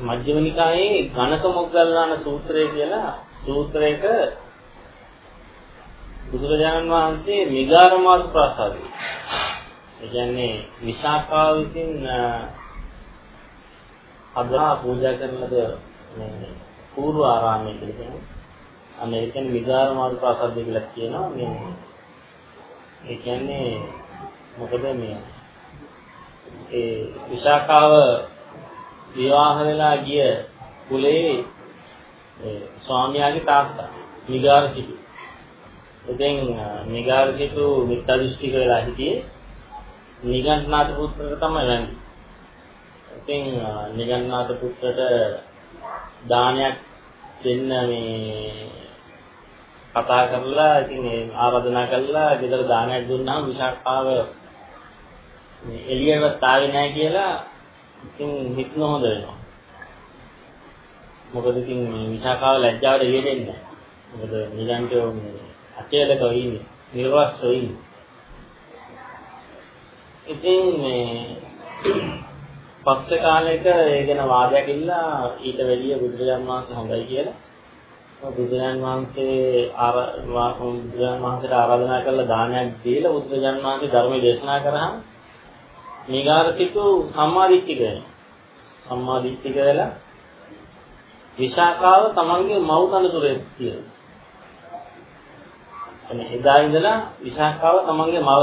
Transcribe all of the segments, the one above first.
මජ්ක්‍ධිම නිකායේ ඝනක මොග්ගල්ලාන සූත්‍රය කියලා සූත්‍රයක බුදුරජාණන් වහන්සේ මිගාරමාර්ග ප්‍රාසාදය. ඒ කියන්නේ විශාඛාව විසින් අදා පූජා කරන ලද මේ පූර්ව ආරාමයේ කියලා කියනවා. අන්න ඒ කියන්නේ මිගාරමාර්ග ප්‍රාසාදය කියලා කියනවා මේ ඒ කියන්නේ මොකද මේ ඒ විශාඛාව විවාහ වෙලා ගිය කුලේ ස්වාමියාගේ තාත්තා නිගාර සිටු. ඉතින් නිගාර සිටු මිත්‍යා දෘෂ්ටික වෙලා හිටියේ නිගණ්ඨනාථ පුත්‍රට තමයි වෙන්නේ. ඉතින් නිගණ්ඨනාථ පුත්‍රට දානයක් දෙන්න මේ කතා කරලා ඉතින් ආරාධනා කළා ගෙදර දානයක් දුන්නාම විශාඛාව මේ එළියවත් ආවේ නැහැ කියලා ඉතින් හිත නොහොඳ වෙනවා. මොකද ඉතින් මේ විශාඛාව ලැජ්ජාවට එළිය දෙන්නේ නැහැ. මොකද නිගන්ඨයෝ මේ අචේලක ඉන්නේ, නිර්වස්ව ඉන්නේ. ඉතින් මේ පස්සේ කාලෙක ඒ ගැන වාදයක් ඉල්ලා ඊට වැඩිය බුදුරජාන් වහන්සේ හොඳයි කියලා බුදුරජාන් වහන්සේ ආර බුදුරජාන් වහන්සේට ආරාධනා කරලා දානයක් දීලා බුදුරජාන් වහන්සේ ධර්මයේ දේශනා කරාම නිගාරසිතු සම්මාදිට්ඨික වෙනවා. සම්මාදිට්ඨික වෙලා විශාඛාව තමන්ගේ මව් තනතුරේ තියෙනවා. එනේ එදා ඉඳලා විශාඛාව තමන්ගේ මව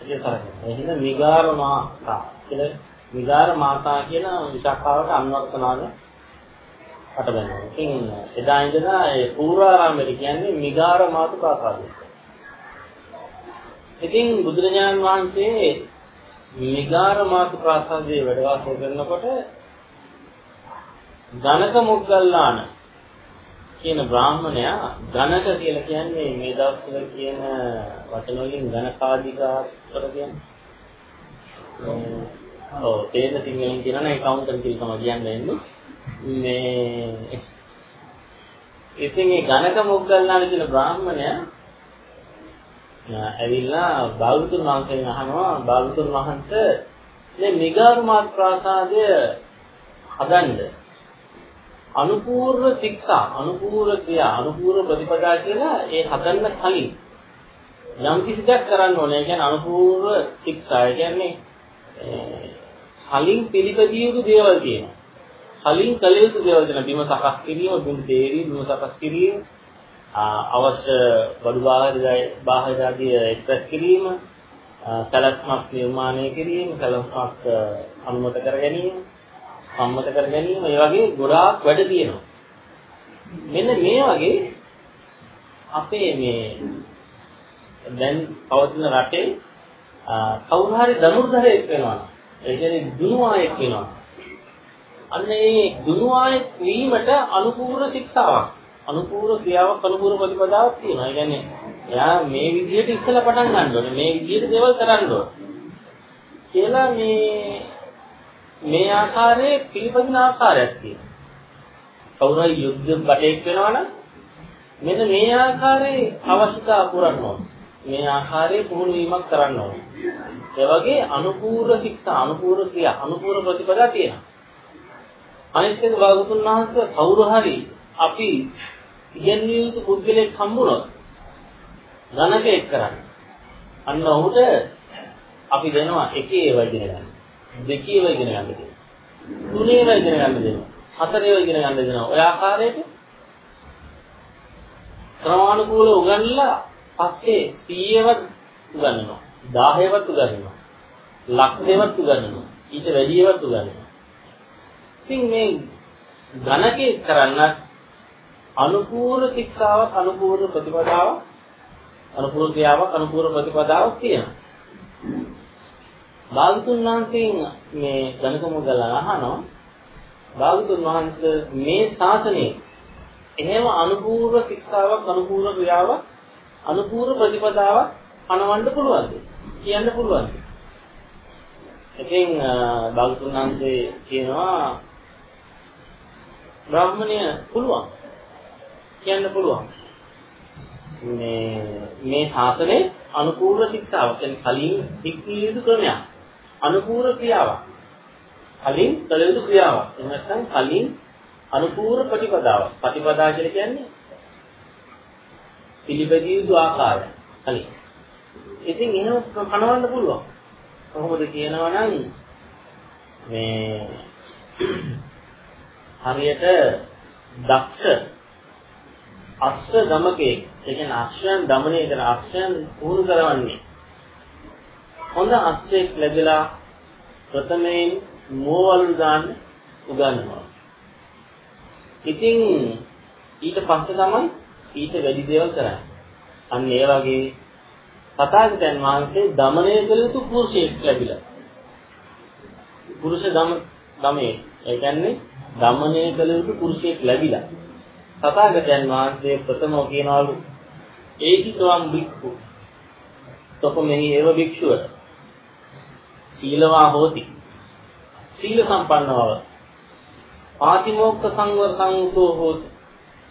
එතේ සරකනවා. එහෙනම් විගාර මාතා කියලා විගාර මාතා කියන විශාඛාවට අන්වර්ථ නාම අටබැනවා. ඉතින් එදා ඉඳලා ඒ පූර්වාරාමයේ කියන්නේ මිගාර මාතු ප්‍රාසාදය. ඉතින් බුදුරජාණන් වහන්සේ මිගාර මාතු ප්‍රාසාදයේ වැඩ වාසය කරනකොට ධනක මොග්ගල්ලාන කියන බ්‍රාහ්මණයා ධනක කියලා කියන්නේ මේ දවස්වල කියන වචන වලින් ධනකාධිකාර කියන්නේ. ඔව් තේන සිංහලෙන් කියනවා නේ කවුන්ටර් කියලා තමයි කියන්නේ. මේ ඉතින් මේ ධනක මොග්ගල්ලාන කියන බ්‍රාහ්මණයා ඇවිල්ලා භාගතුන් වහන්සේගෙන් අහනවා භාගතුන් වහන්සේ මේ මිගාරුමාත් ප්‍රාසාදය හදන්න අනුපූර්ව ශික්ෂා අනුපූර්ව ක්‍රියා අනුපූර්ව ප්‍රතිපදා කියලා ඒ හදන්න කලින් යම් කිසි දෙයක් කරන්න ඕනේ. ඒ කියන්නේ අනුපූර්ව ශික්ෂා. ඒ කියන්නේ කලින් පිළිපදිය යුතු දේවල් තියෙනවා. කලින් කළ යුතු දේවල් තියෙනවා. බිම සකස් කිරීම, බිම තේරීම, බිම සකස් කිරීම, අවශ්‍ය බඩු බාහිර ආදී එක්ස්ප්‍රෙස් කිරීම, සැලැස්මක් නිර්මාණය කිරීම, සැලැස්මක් අනුමත කර ගැනීම, සම්මත කර ගැනීම, ඒ වගේ ගොඩාක් වැඩ තියෙනවා. මෙන්න මේ වගේ අපේ මේ දැන් පවතින රටේ කවුරු හරි ධනුර්ධරයෙක් වෙනවා. ඒ කියන්නේ දුනුවායෙක් වෙනවා. අන්න ඒ දුනුවායෙක් වීමට අනුපූර්ව ශික්ෂාවක් අනුපූර්ව ක්‍රියාවක් අනුපූර්ව ප්‍රතිපදාවක් තියෙනවා. ඒ කියන්නේ එයා මේ විදිහට ඉස්සලා පටන් ගන්න ඕනේ. මේ විදිහට දේවල් කරන්න ඕනේ. කියලා මේ මේ ආකාරයේ පිළිපදින ආකාරයක් තියෙනවා. කවුරු හරි යුද්ධ බටේක් වෙනවනම් මෙන්න මේ ආකාරයේ අවශ්‍යතා පුරන්න ඕනේ. මේ ආකාරයේ පුහුණු වීමක් කරන්න ඕනේ. ඒ වගේ අනුපූර්ව ශික්ෂා, අනුපූර්ව ක්‍රියා, අනුපූර්ව ප්‍රතිපදා තියෙනවා. අනිත් එක භාගතුන් වහන්සේ කවුරු හරි අපි ඉගෙනවිය යුතු පුද්ගලෙක් හම්බුනොත් ධනකෙක් කරන්න. අන්න ඔහුට අපි දෙනවා එකේ ඒවා ඉගෙන ගන්න. දෙකේ ඒවා ඉගෙන ගන්න දෙනවා. තුනේ ඒවා ඉගෙන ගන්න දෙනවා. හතරේ ඒවා ඉගෙන ගන්න දෙනවා. ඔය ආකාරයට ක්‍රමානුකූලව උගන්ලා පස්සේ 100වත් උගන්වනවා. 1000වත් උගන්වනවා. ලක්ෂයවත් උගන්වනවා. ඊට වැඩියවත් උගන්වනවා. ඉතින් මේ ධනකේ කරන්නත් අනුපූර්ව ශික්ෂාවක් අනුපූර්ව ප්‍රතිපදාවක් අනුපූර්ව ක්‍රියාවක් අනුපූර්ව ප්‍රතිපදාවක් තියෙනවා. භාගතුන් වහන්සේගෙන් මේ ධනක මුදල අහනවා. භාගතුන් වහන්සේ මේ ශාසනයේ එහෙම අනුපූර්ව ශික්ෂාවක් අනුපූර්ව ක්‍රියාවක් අනුපූර්ව ප්‍රතිපදාවක් අනවන්න පුළුවන්ද? කියන්න පුළුවන්ද? ඉතින් භාගතුන් වහන්සේ කියනවා බ්‍රාහ්මණය පුළුවන්. කියන්න පුළුවන්. මේ මේ ශාසනයේ අනුපූර්ව ශික්ෂාවක් කියන්නේ කලින් හික්මිය යුතු ක්‍රමයක්. අනුපූර්ව ක්‍රියාවක්. කලින් කළ යුතු ක්‍රියාවක්. එහෙම නැත්නම් කලින් අනුපූර්ව ප්‍රතිපදාවක්. ප්‍රතිපදා කියලා කියන්නේ පිළිපැදිය යුතු ආකාරය. කලින්. ඉතින් එහෙම කනවන්න පුළුවන්. කොහොමද කියනවා නම් මේ හරියට දක්ෂ අශ්ව ගමකේ ඒ කියන්නේ අශ්වයන් দমনය කරන අශ්වයන් පුහුණු කරවන්නේ හොඳ අශ්වයෙක් ලැබිලා ප්‍රථමයෙන් මෝවලු දාන්න උගන්වනවා ඉතින් ඊට පස්සේ තමයි ඊට වැඩි දේවල් කරන්නේ. අන්න ඒ වගේ තථාගතයන් වහන්සේ দমনය කළ යුතු පුරුෂයෙක් ලැබිලා. පුරුෂ දම දමේ. ඒ කියන්නේ দমনය කළ යුතු පුරුෂයෙක් ලැබිලා. තථාගතයන් වහන්සේ ප්‍රථමව කියනවලු ඒකිතවම් බික්ඛු තොපමෙහි ඒව භික්ෂුව සීලවා හෝති සීල සම්පන්නව පාතිමෝක්ඛ සංවර සංඝෝ හෝති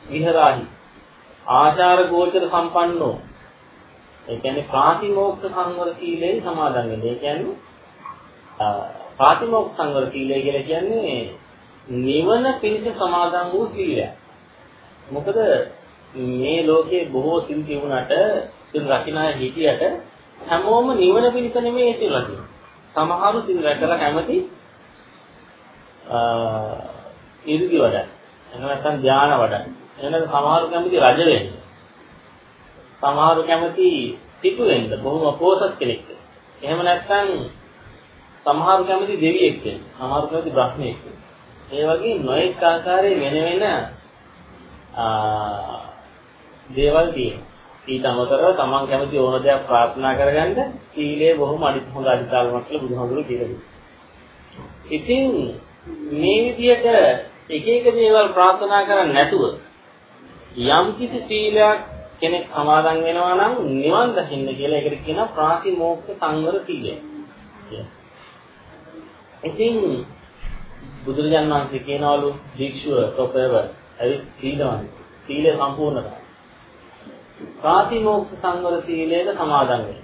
විහරාහි ආචාර ගෝචර සම්පන්නෝ ඒ කියන්නේ ප්‍රාතිමෝක්ඛ සංවර සීලේ සමාදන් වෙන්නේ. ඒ කියන්නේ ප්‍රාතිමෝක්ඛ සංවර සීලය කියලා කියන්නේ නිවන පිණිස සමාදන් වූ සීලයක්. මොකද මේ ලෝකේ බොහෝ සිල් තිබුණාට සිල් රකින්න අය හිටියට හැමෝම නිවන පිණිස නෙමෙයි සිල් රකින්නේ. සමහරු සිල් රැකලා කැමති අ ඉර්ධි වඩා. එහෙම නැත්නම් ධාන වඩා. එහෙනම් සමහරු කැමති රජ වෙන්න. සමහරු කැමති සිටු වෙන්න, බොහොම අපෝසත් කෙනෙක්. එහෙම නැත්නම් සමහරු කැමති දෙවියෙක් වෙන්න. සමහරු කැමති බ්‍රහ්මයෙක් වෙන්න. ඒ වගේ නොඑක ආකාරයේ වෙන වෙන දේවල් තියෙනවා. ඊට අමතරව තමන් කැමති ඕන දෙයක් ප්‍රාර්ථනා කරගන්න සීලය බොහොම අනිත් හොඳ අධිකාරමක් කියලා බුදුහාමුදුරුවෝ කියලා ඉතින් මේ විදිහට එක එක දේවල් ප්‍රාර්ථනා කරන්නේ නැතුව යම් කිසි සීලයක් කෙනෙක් සමාදන් වෙනවා නම් නිවන් දකින්න කියලා ඒකට කියනවා ප්‍රාතිමෝක්ෂ සංවර සීලය. ඉතින් බුදුරජාණන් වහන්සේ කියනවලු භික්ෂුව තොපේව ඇවිත් සීලවන්ත. සීලය සම්පූර්ණ කරා. ප්‍රාතිමෝක්ෂ සංවර සීලයට සමාදන් වෙනවා.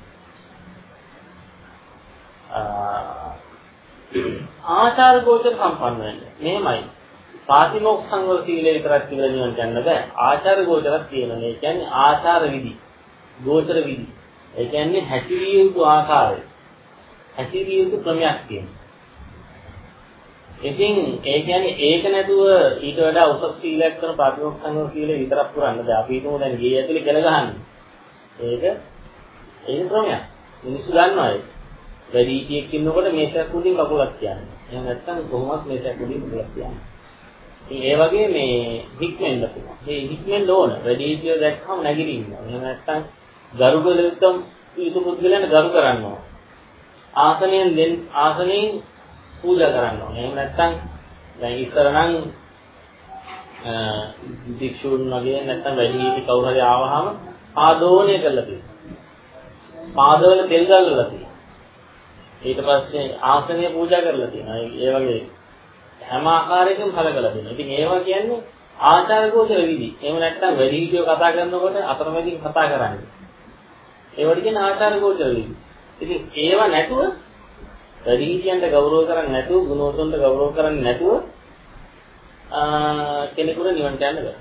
ආචාර ගෝචර සම්පන්න වෙන්න. මෙහෙමයි. පාතිමෝක්ෂ සංවර සීලය විතරක් කියලා නිවන් ගන්න බෑ. ආචාර ගෝචරක් තියෙනවා. ඒ කියන්නේ ආචාර විදි, ගෝචර විදි. ඒ කියන්නේ හැසිරිය යුතු ආකාරය. හැසිරිය යුතු ක්‍රමයක් තියෙනවා. ඉතින් ඒ කියන්නේ ඒක නැතුව ඊට වඩා උසස් සීලයක් කරන පාතිමෝක්ෂ සංවර සීලය විතරක් පුරන්න බෑ. අපි හිතමු දැන් ගේ ඇතුලේ කෙල ගහන්නේ. ඒක ඒක ක්‍රමයක්. මිනිස්සු දන්නවා ඒක. වැඩි හිටියෙක් ඉන්නකොට මේසයක් උඩින් කකුලක් කියන්නේ. එහෙම නැත්නම් කොහොමවත් මේසයක් උඩින් කකුලක් කියන්නේ. ඉතින් ඒ වගේ මේ හික්මෙන්න පුළුවන්. මේ හික්මෙන්න ඕන. වැඩි හිටියෝ දැක්කම නැගිටින්න. එහෙම නැත්නම් ගරුකලෙත්තම් යුතු පුද්ගලයන් ගරු කරන්න ඕන. ආසනයෙන් දෙන් ආසනයෙන් පූජා කරන්න ඕන. එහෙම නැත්නම් දැන් ඉස්සර නම් භික්ෂුන් වගේ නැත්නම් වැඩි හිටි කවුරු හරි ආවහම ආදෝණය කරලා තියෙනවා. පාදවල තෙල් ගල්වලා තියෙනවා. ඊට පස්සේ ආසනය පූජා කරලා තියෙනවා. ඒ වගේ හැම ආකාරයකින් කලකලා දෙනවා. ඉතින් ඒවා කියන්නේ ආචාර ගෝචර විදි. එහෙම නැත්නම් වැඩි හිටියෝ කතා කරනකොට අතරමැදින් කතා කරන්නේ. ඒවට කියන්නේ ආචාර ගෝචර විදි. ඉතින් ඒවා නැතුව වැඩි හිටියන්ට ගෞරව කරන්නේ නැතුව, ගුණෝතුන්ට ගෞරව කරන්නේ නැතුව කෙනෙකුට නිවන් යන්න බෑ.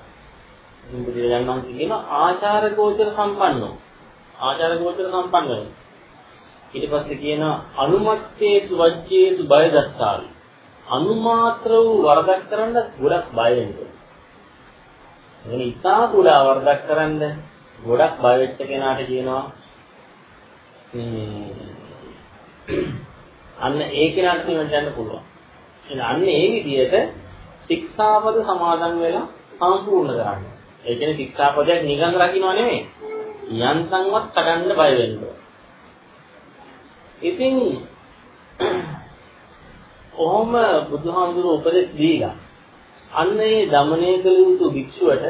ඉතින් බුදුරජාණන් වහන්සේ කියන ආචාර ගෝචර සම්පන්නෝ. ආචාර ගෝචර සම්පන්න වෙනවා. ඊට පස්සේ කියන අනුමත්තේසු වජ්ජේසු බය දස්සාවි. අනුමාත්‍ර වූ වරදක් කරන්න ගොඩක් බය වෙනවා. එනි ඉතා කුඩා වරදක් කරන්න ගොඩක් බය වෙච්ච කෙනාට කියනවා අන්න ඒ කෙනාට නිවන් යන්න පුළුවන්. එහෙනම් අන්න ඒ විදිහට ශික්ෂාපද සමාදන් වෙලා සම්පූර්ණ කරගන්න. ඒ කියන්නේ ශික්ෂාපදයක් නිකන් රකින්නව නෙමෙයි. යන්තම්වත් කඩන්න බය වෙන්න. ඉතින් ඔහොම බුදුහාමුදුරුවෝ උපදෙස් දීලා අන්න ඒ দমনය කළ යුතු භික්ෂුවට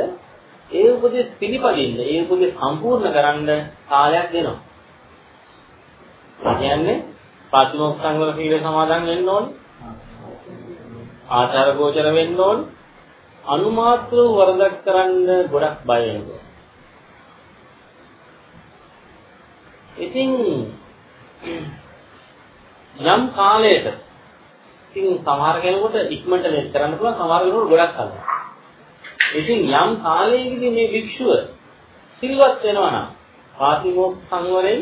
ඒ උපදෙස් පිළිපදින්න ඒ උපදෙස් සම්පූර්ණ කරන්න කාලයක් දෙනවා. කියන්නේ ප්‍රතිමෝක්ෂ සංවර සීල සමාදන් වෙන්න ඕනේ. ආචාර ගෝචර වෙන්න ඕනේ. අනුමාත්‍ර වරදක් කරන්න ගොඩක් බය වෙනවා. ඉතින් යම් කාලයකට ඉතින් සමහර කෙනෙකුට ඉක්මනට මේක කරන්න පුළුවන් සමහර කෙනෙකුට ගොඩක් කල්. ඉතින් යම් කාලයකදී මේ භික්ෂුව සිල්වත් වෙනවා නම් පාතිමෝක්ඛ සංවරයෙන්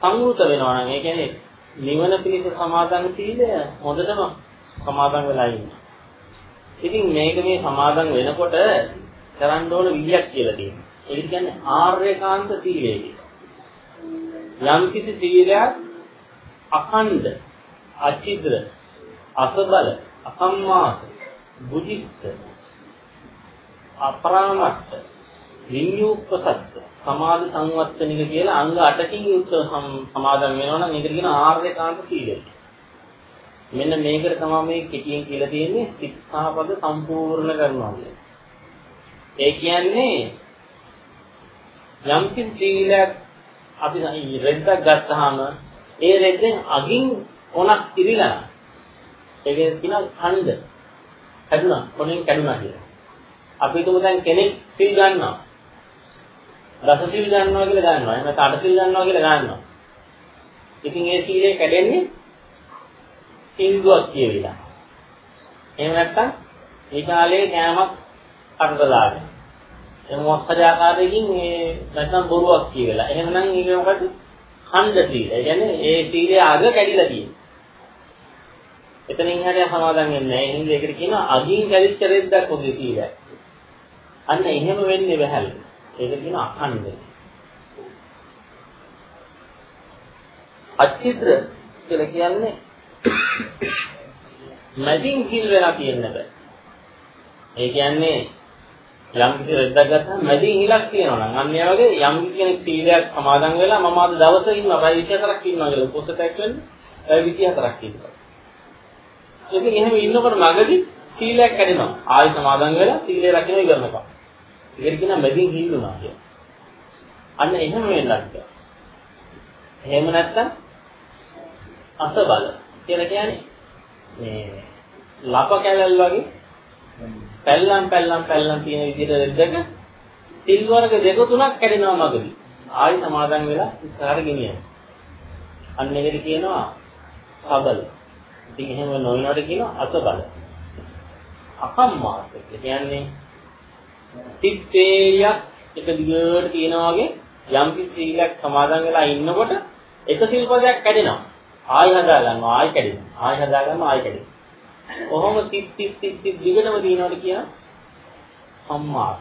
සංවෘත වෙනවා නම් ඒ කියන්නේ නිවන පිණිස සමාදන් සීලය හොඳටම සමාදන් වෙලා ඉන්නවා. ඉතින් මේක මේ සමාදන් වෙනකොට කරන්න ඕන විදියක් කියලා තියෙනවා. ඒ කියන්නේ ආර්යකාන්ත සීලය කියලා. යම් කිසි සීලයක් අඛණ්ඩ, අචිද්‍ර, අසබල, අකම්මාස, බුද්ධිස්ස, අපරාමත්ත, විඤ්ඤුප්පසත්ත, සමාධි සංවත්තනික කියලා අංග 8කින් යුක්ත සමාදන් වෙනවා නම් ඒකට කියන ආර්යකාන්ත සීලය. මෙන්න මේකට තමයි මේ කෙටියෙන් කියලා තියෙන්නේ ශික්ෂාපද සම්පූර්ණ කරනවා කියන්නේ. ඒ කියන්නේ යම් කිසි සීලයක් අපි රෙද්දක් ගත්තාම ඒ රෙද්දෙන් අගින් කොනක් ඉරිලා ඒකේ තියෙන ඛණ්ඩ කැඩුනා කොනෙන් කැඩුනා කියලා. අපි හිතමු දැන් කෙනෙක් සිල් ගන්නවා. දස සිල් ගන්නවා කියලා ගන්නවා. එහෙම නැත්නම් අට සිල් ගන්නවා කියලා ගන්නවා. ඉතින් ඒ සීලය කැඩෙන්නේ සිල්දුවක් කියවිලා. එහෙම නැත්නම් ඒ කාලේ කෑමක් අටදලාගෙන. එහෙනම් මොකක් හරි ආකාරයකින් මේ නැත්නම් බොරුවක් කියවිලා. එහෙමනම් ඒක මොකද? ඛණ්ඩ සීල. ඒ කියන්නේ ඒ සීලයේ අග කැඩිලා තියෙනවා. එතනින් හරිය සමාදන් වෙන්නේ නැහැ. එහෙනම් ඒකට කියනවා අගින් කැලිච්ච රෙද්දක් ඔගේ සීලය. අන්න එහෙම වෙන්නේ බහැල්. ඒක කියන අඛණ්ඩ. අචිත්‍ර කියලා කියන්නේ මැදින් කිල් වෙලා තියෙන බෑ. ඒ කියන්නේ යම් කිසි රෙද්දක් ගත්තාම මැදින් හිලක් තියෙනවා නම් අන්න ඒ වගේ යම් කිසි කෙනෙක් සීලයක් සමාදන් වෙලා මම අද දවසේ ඉන්නවා පැය 24ක් ඉන්නවා කියලා උපෝසතයක් වෙන්නේ පැය 24ක් ඉන්නවා. ඉතින් එහෙම ඉන්නකොට මගදී සීලයක් කැඩෙනවා. ආයි සමාදන් වෙලා සීලය රකින්න ඉවරනකම්. ඒකට කියනවා මැදින් හිල්ලුණා කියලා. අන්න එහෙම වෙන්නත් එහෙම නැත්තම් අසබල කියලා කියන්නේ මේ ලප කැලල් වගේ පැල්ලම් පැල්ලම් පැල්ලම් තියෙන විදිහට දෙක සිල් වර්ග දෙක තුනක් කැඩෙනවා මගදී. ආයි සමාදන් වෙලා ඉස්සරහට ගෙනියනවා. අන්න ඒකට කියනවා සබල. ඉතින් එහෙම නොවනවට කියනවා අසබල. අකම්මාස කියන්නේ සිත්තේයක් එක දිගට තියෙනා වගේ යම් කිසි සීලයක් සමාදන් වෙලා ඉන්නකොට එක සිල්පදයක් කැඩෙනවා. ආයි හදා ගන්නවා ආයි කැඩෙනවා. ආයි හදා ගන්නවා ආයි කැඩෙනවා. කොහොම තිත් තිත් තිත් තිත් දිගටම තියෙනවද කියන සම්මාස.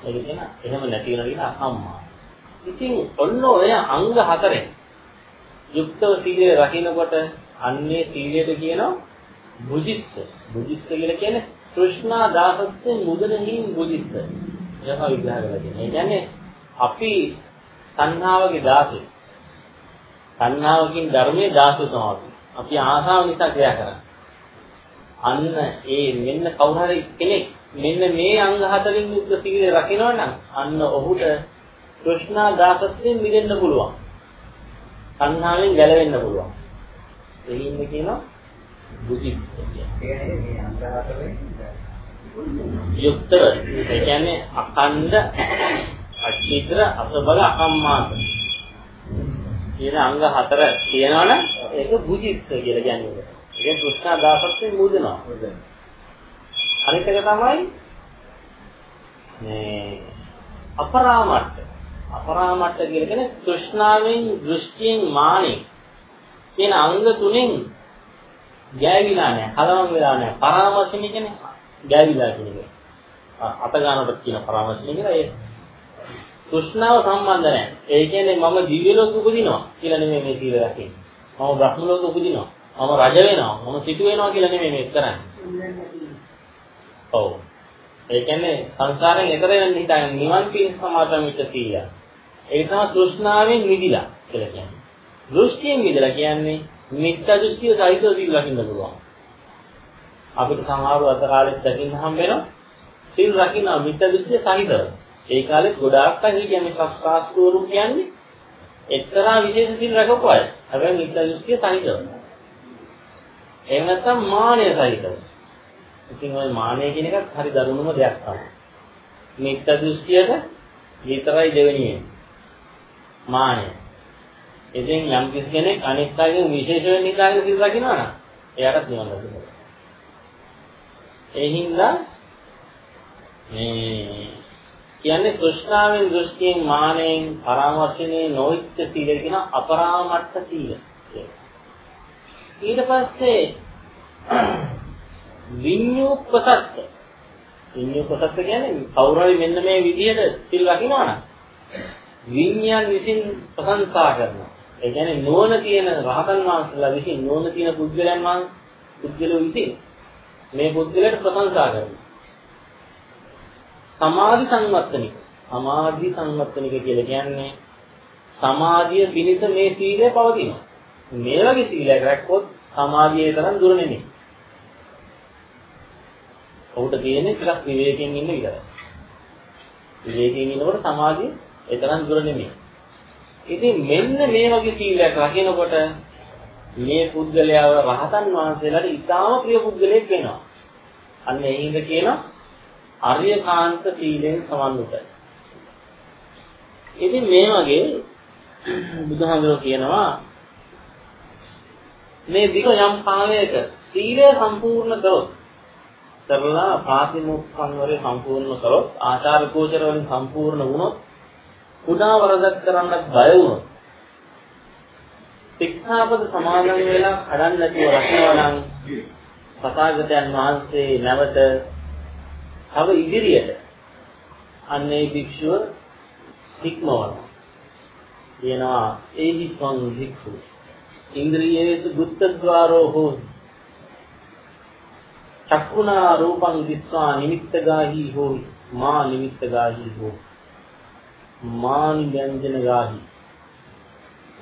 ඒක කියන එහෙම නැති වෙනවා කියන අසම්මාස. ඉතින් ඔන්න ඔය අංග හතරෙන් යුක්තව සීලය රකින්නකොට අන්නේ සීලයට කියනවා බුද්ධිස්ස. බුද්ධිස්ස කියලා කියන්නේ තෘෂ්ණා දාසත්වයෙන් මුදනෙහින් බුද්ධිස්ස. ඒක විග්‍රහ කරලා තියෙනවා. ඒ කියන්නේ අපි සංහාවගේ දාසෙ. සංහාවකින් ධර්මයේ දාසු තමයි. අපි ආසාව නිසා ක්‍රියා කරන්නේ. අන්න ඒ මෙන්න කවුරු හරි කෙනෙක් මෙන්න මේ අංග හතරින් යුක්ත සීලය රකිනවා නම් අන්න ඔහුට තෘෂ්ණා දාසත්වයෙන් මිදෙන්න පුළුවන්. සංහාවෙන් ගැලවෙන්න පුළුවන්. එයින්ද කියනවා බුද්ධිස්ස යුක්ත ඒ කියන්නේ අඛණ්ඩ අචිත්‍ර අසබල අකම්මාස. කියන අංග හතර තියෙනවනම් ඒක බුද්ධිස්ස කියලා කියන්නේ. ඒක දුෂ්ණා දාසත්වයෙන් මුදනවා. අනිත් එක තමයි මේ අපරාමට්ඨ අපරාමට්ඨ කියලා කියන්නේ තෘෂ්ණාවෙන් දෘෂ්ටියෙන් මානෙන්. කියන අංග තුනෙන් ගෑවිලා නැහැ, කලවම් වෙලා නැහැ. පරාමර්ශණය කියන්නේ ගෑවිලා කියන එක. අත ගන්නකොට කියන පරාමර්ශණය කියලා ඒ තෘෂ්ණාව සම්බන්ධ නැහැ. ඒ කියන්නේ මම දිව්‍ය ලෝක උපදිනවා කියලා නෙමෙයි මේ සීල රැකෙන්නේ. මම බ්‍රහ්ම ලෝක උපදිනවා. මම රජ වෙනවා. මම සිටු වෙනවා කියලා නෙමෙයි මේක කරන්නේ. ඔව්. ඒ කියන්නේ සංසාරයෙන් එතර වෙන්න හිතන්නේ නිවන් පිණිස සමාදන් වෙච්ච සීලය. ඒක තමයි තෘෂ්ණාවෙන් මිදිලා කියලා කියන්නේ. දෘෂ්ටියෙන් මිදලා කියන්නේ මිත්‍යා දෘෂ්ටිය සහිතව සිල් රකින්න පුළුවන්. අපිට සමහරව අත කාලෙත් දකින්න හම් වෙනවා. සිල් රකින්න මිත්‍යා දෘෂ්ටිය සහිතව. ඒ කාලෙත් ගොඩාක් අය කියන්නේ ශාස්ත්‍රවරු කියන්නේ එක්තරා විශේෂ සිල් රැකපු අය. හැබැයි මිත්‍යා දෘෂ්ටිය සහිතව. එහෙම නැත්නම් මානය සහිතව. ඉතින් ওই මානය කියන එකත් හරි දරුණුම දෙයක් තමයි. මිත්‍යා දෘෂ්ටියට විතරයි දෙවෙනියේ. මානය. ඉතින් යම් කිසි කෙනෙක් අනිත් අයගෙන් විශේෂ වෙන්න හිතාගෙන සිල් රකින්නවා නම් එයාටත් නිවන් ලැබෙනවා. ඒ හින්දා මේ කියන්නේ තෘෂ්ණාවෙන් දෘෂ්ටියෙන් මානෙන් පරාමර්ශනේ නොයිච්ච සීල කියන අපරාමට්ඨ සීල. ඊට පස්සේ විඤ්ඤුප්පසත්ත විඤ්ඤුප්පසත්ත කියන්නේ කවුරුහරි මෙන්න මේ විදිහට සිල් රකින්නවා නම් විඤ්ඤාණ විසින් ප්‍රශංසා කරනවා. ඒ කියන්නේ නුවණ තියෙන රහතන් වහන්සේලා විසින් නුවණ තියෙන පුද්ගලයන් වහන්සේ පුද්ගලයෝ විසින් මේ පුද්ගලයාට ප්‍රශංසා කරනවා. සමාධි සංවත්තනික. සමාධි සංවත්තනික කියලා කියන්නේ සමාධිය පිණිස මේ සීලය පවතිනවා. මේ වගේ සීලයක් රැක්කොත් සමාධියේ තරම් දුර නෙමෙයි. ඔහුට තියෙන්නේ ටිකක් විවේකයෙන් ඉන්න විතරයි. විවේකයෙන් ඉන්නකොට සමාධිය ඒ තරම් දුර නෙමෙයි. ඉතින් මෙන්න මේ වගේ සීලයක් රකිනකොට මේ පුද්ගලයාව රහතන් වහන්සේලාට ඉතාම ප්‍රිය පුද්ගලයෙක් වෙනවා. අන්න ඒ හින්දා කියනවා අරියකාන්ත සීලෙන් සමන්විතයි. ඉතින් මේ වගේ බුදුහාමුදුරුවෝ කියනවා මේ දිග යම් කාලයක සීලය සම්පූර්ණ කරොත් කරලා ප්‍රාතිමෝක්ඛන් වරේ සම්පූර්ණ කරොත් ආචාර ගෝචර වලින් සම්පූර්ණ වුණොත් කුඩා වරදක් කරන්නත් බය වුණොත් ශික්ෂාපද සමාදන් වෙලා කඩන්න නැතුව රකිනවා නම් සතාගතයන් වහන්සේ නැවත තව ඉදිරියට අන්නේ භික්ෂුව හික්මවනවා. කියනවා ඒහි සං භික්ෂු ඉන්ද්‍රියේසු බුද්ධද්වාරෝ හෝ චක්කුණා රූපං දිස්වා නිමිත්තගාහි හෝ මා නිමිත්තගාහි හෝ මා නිව්‍යංජනගාහි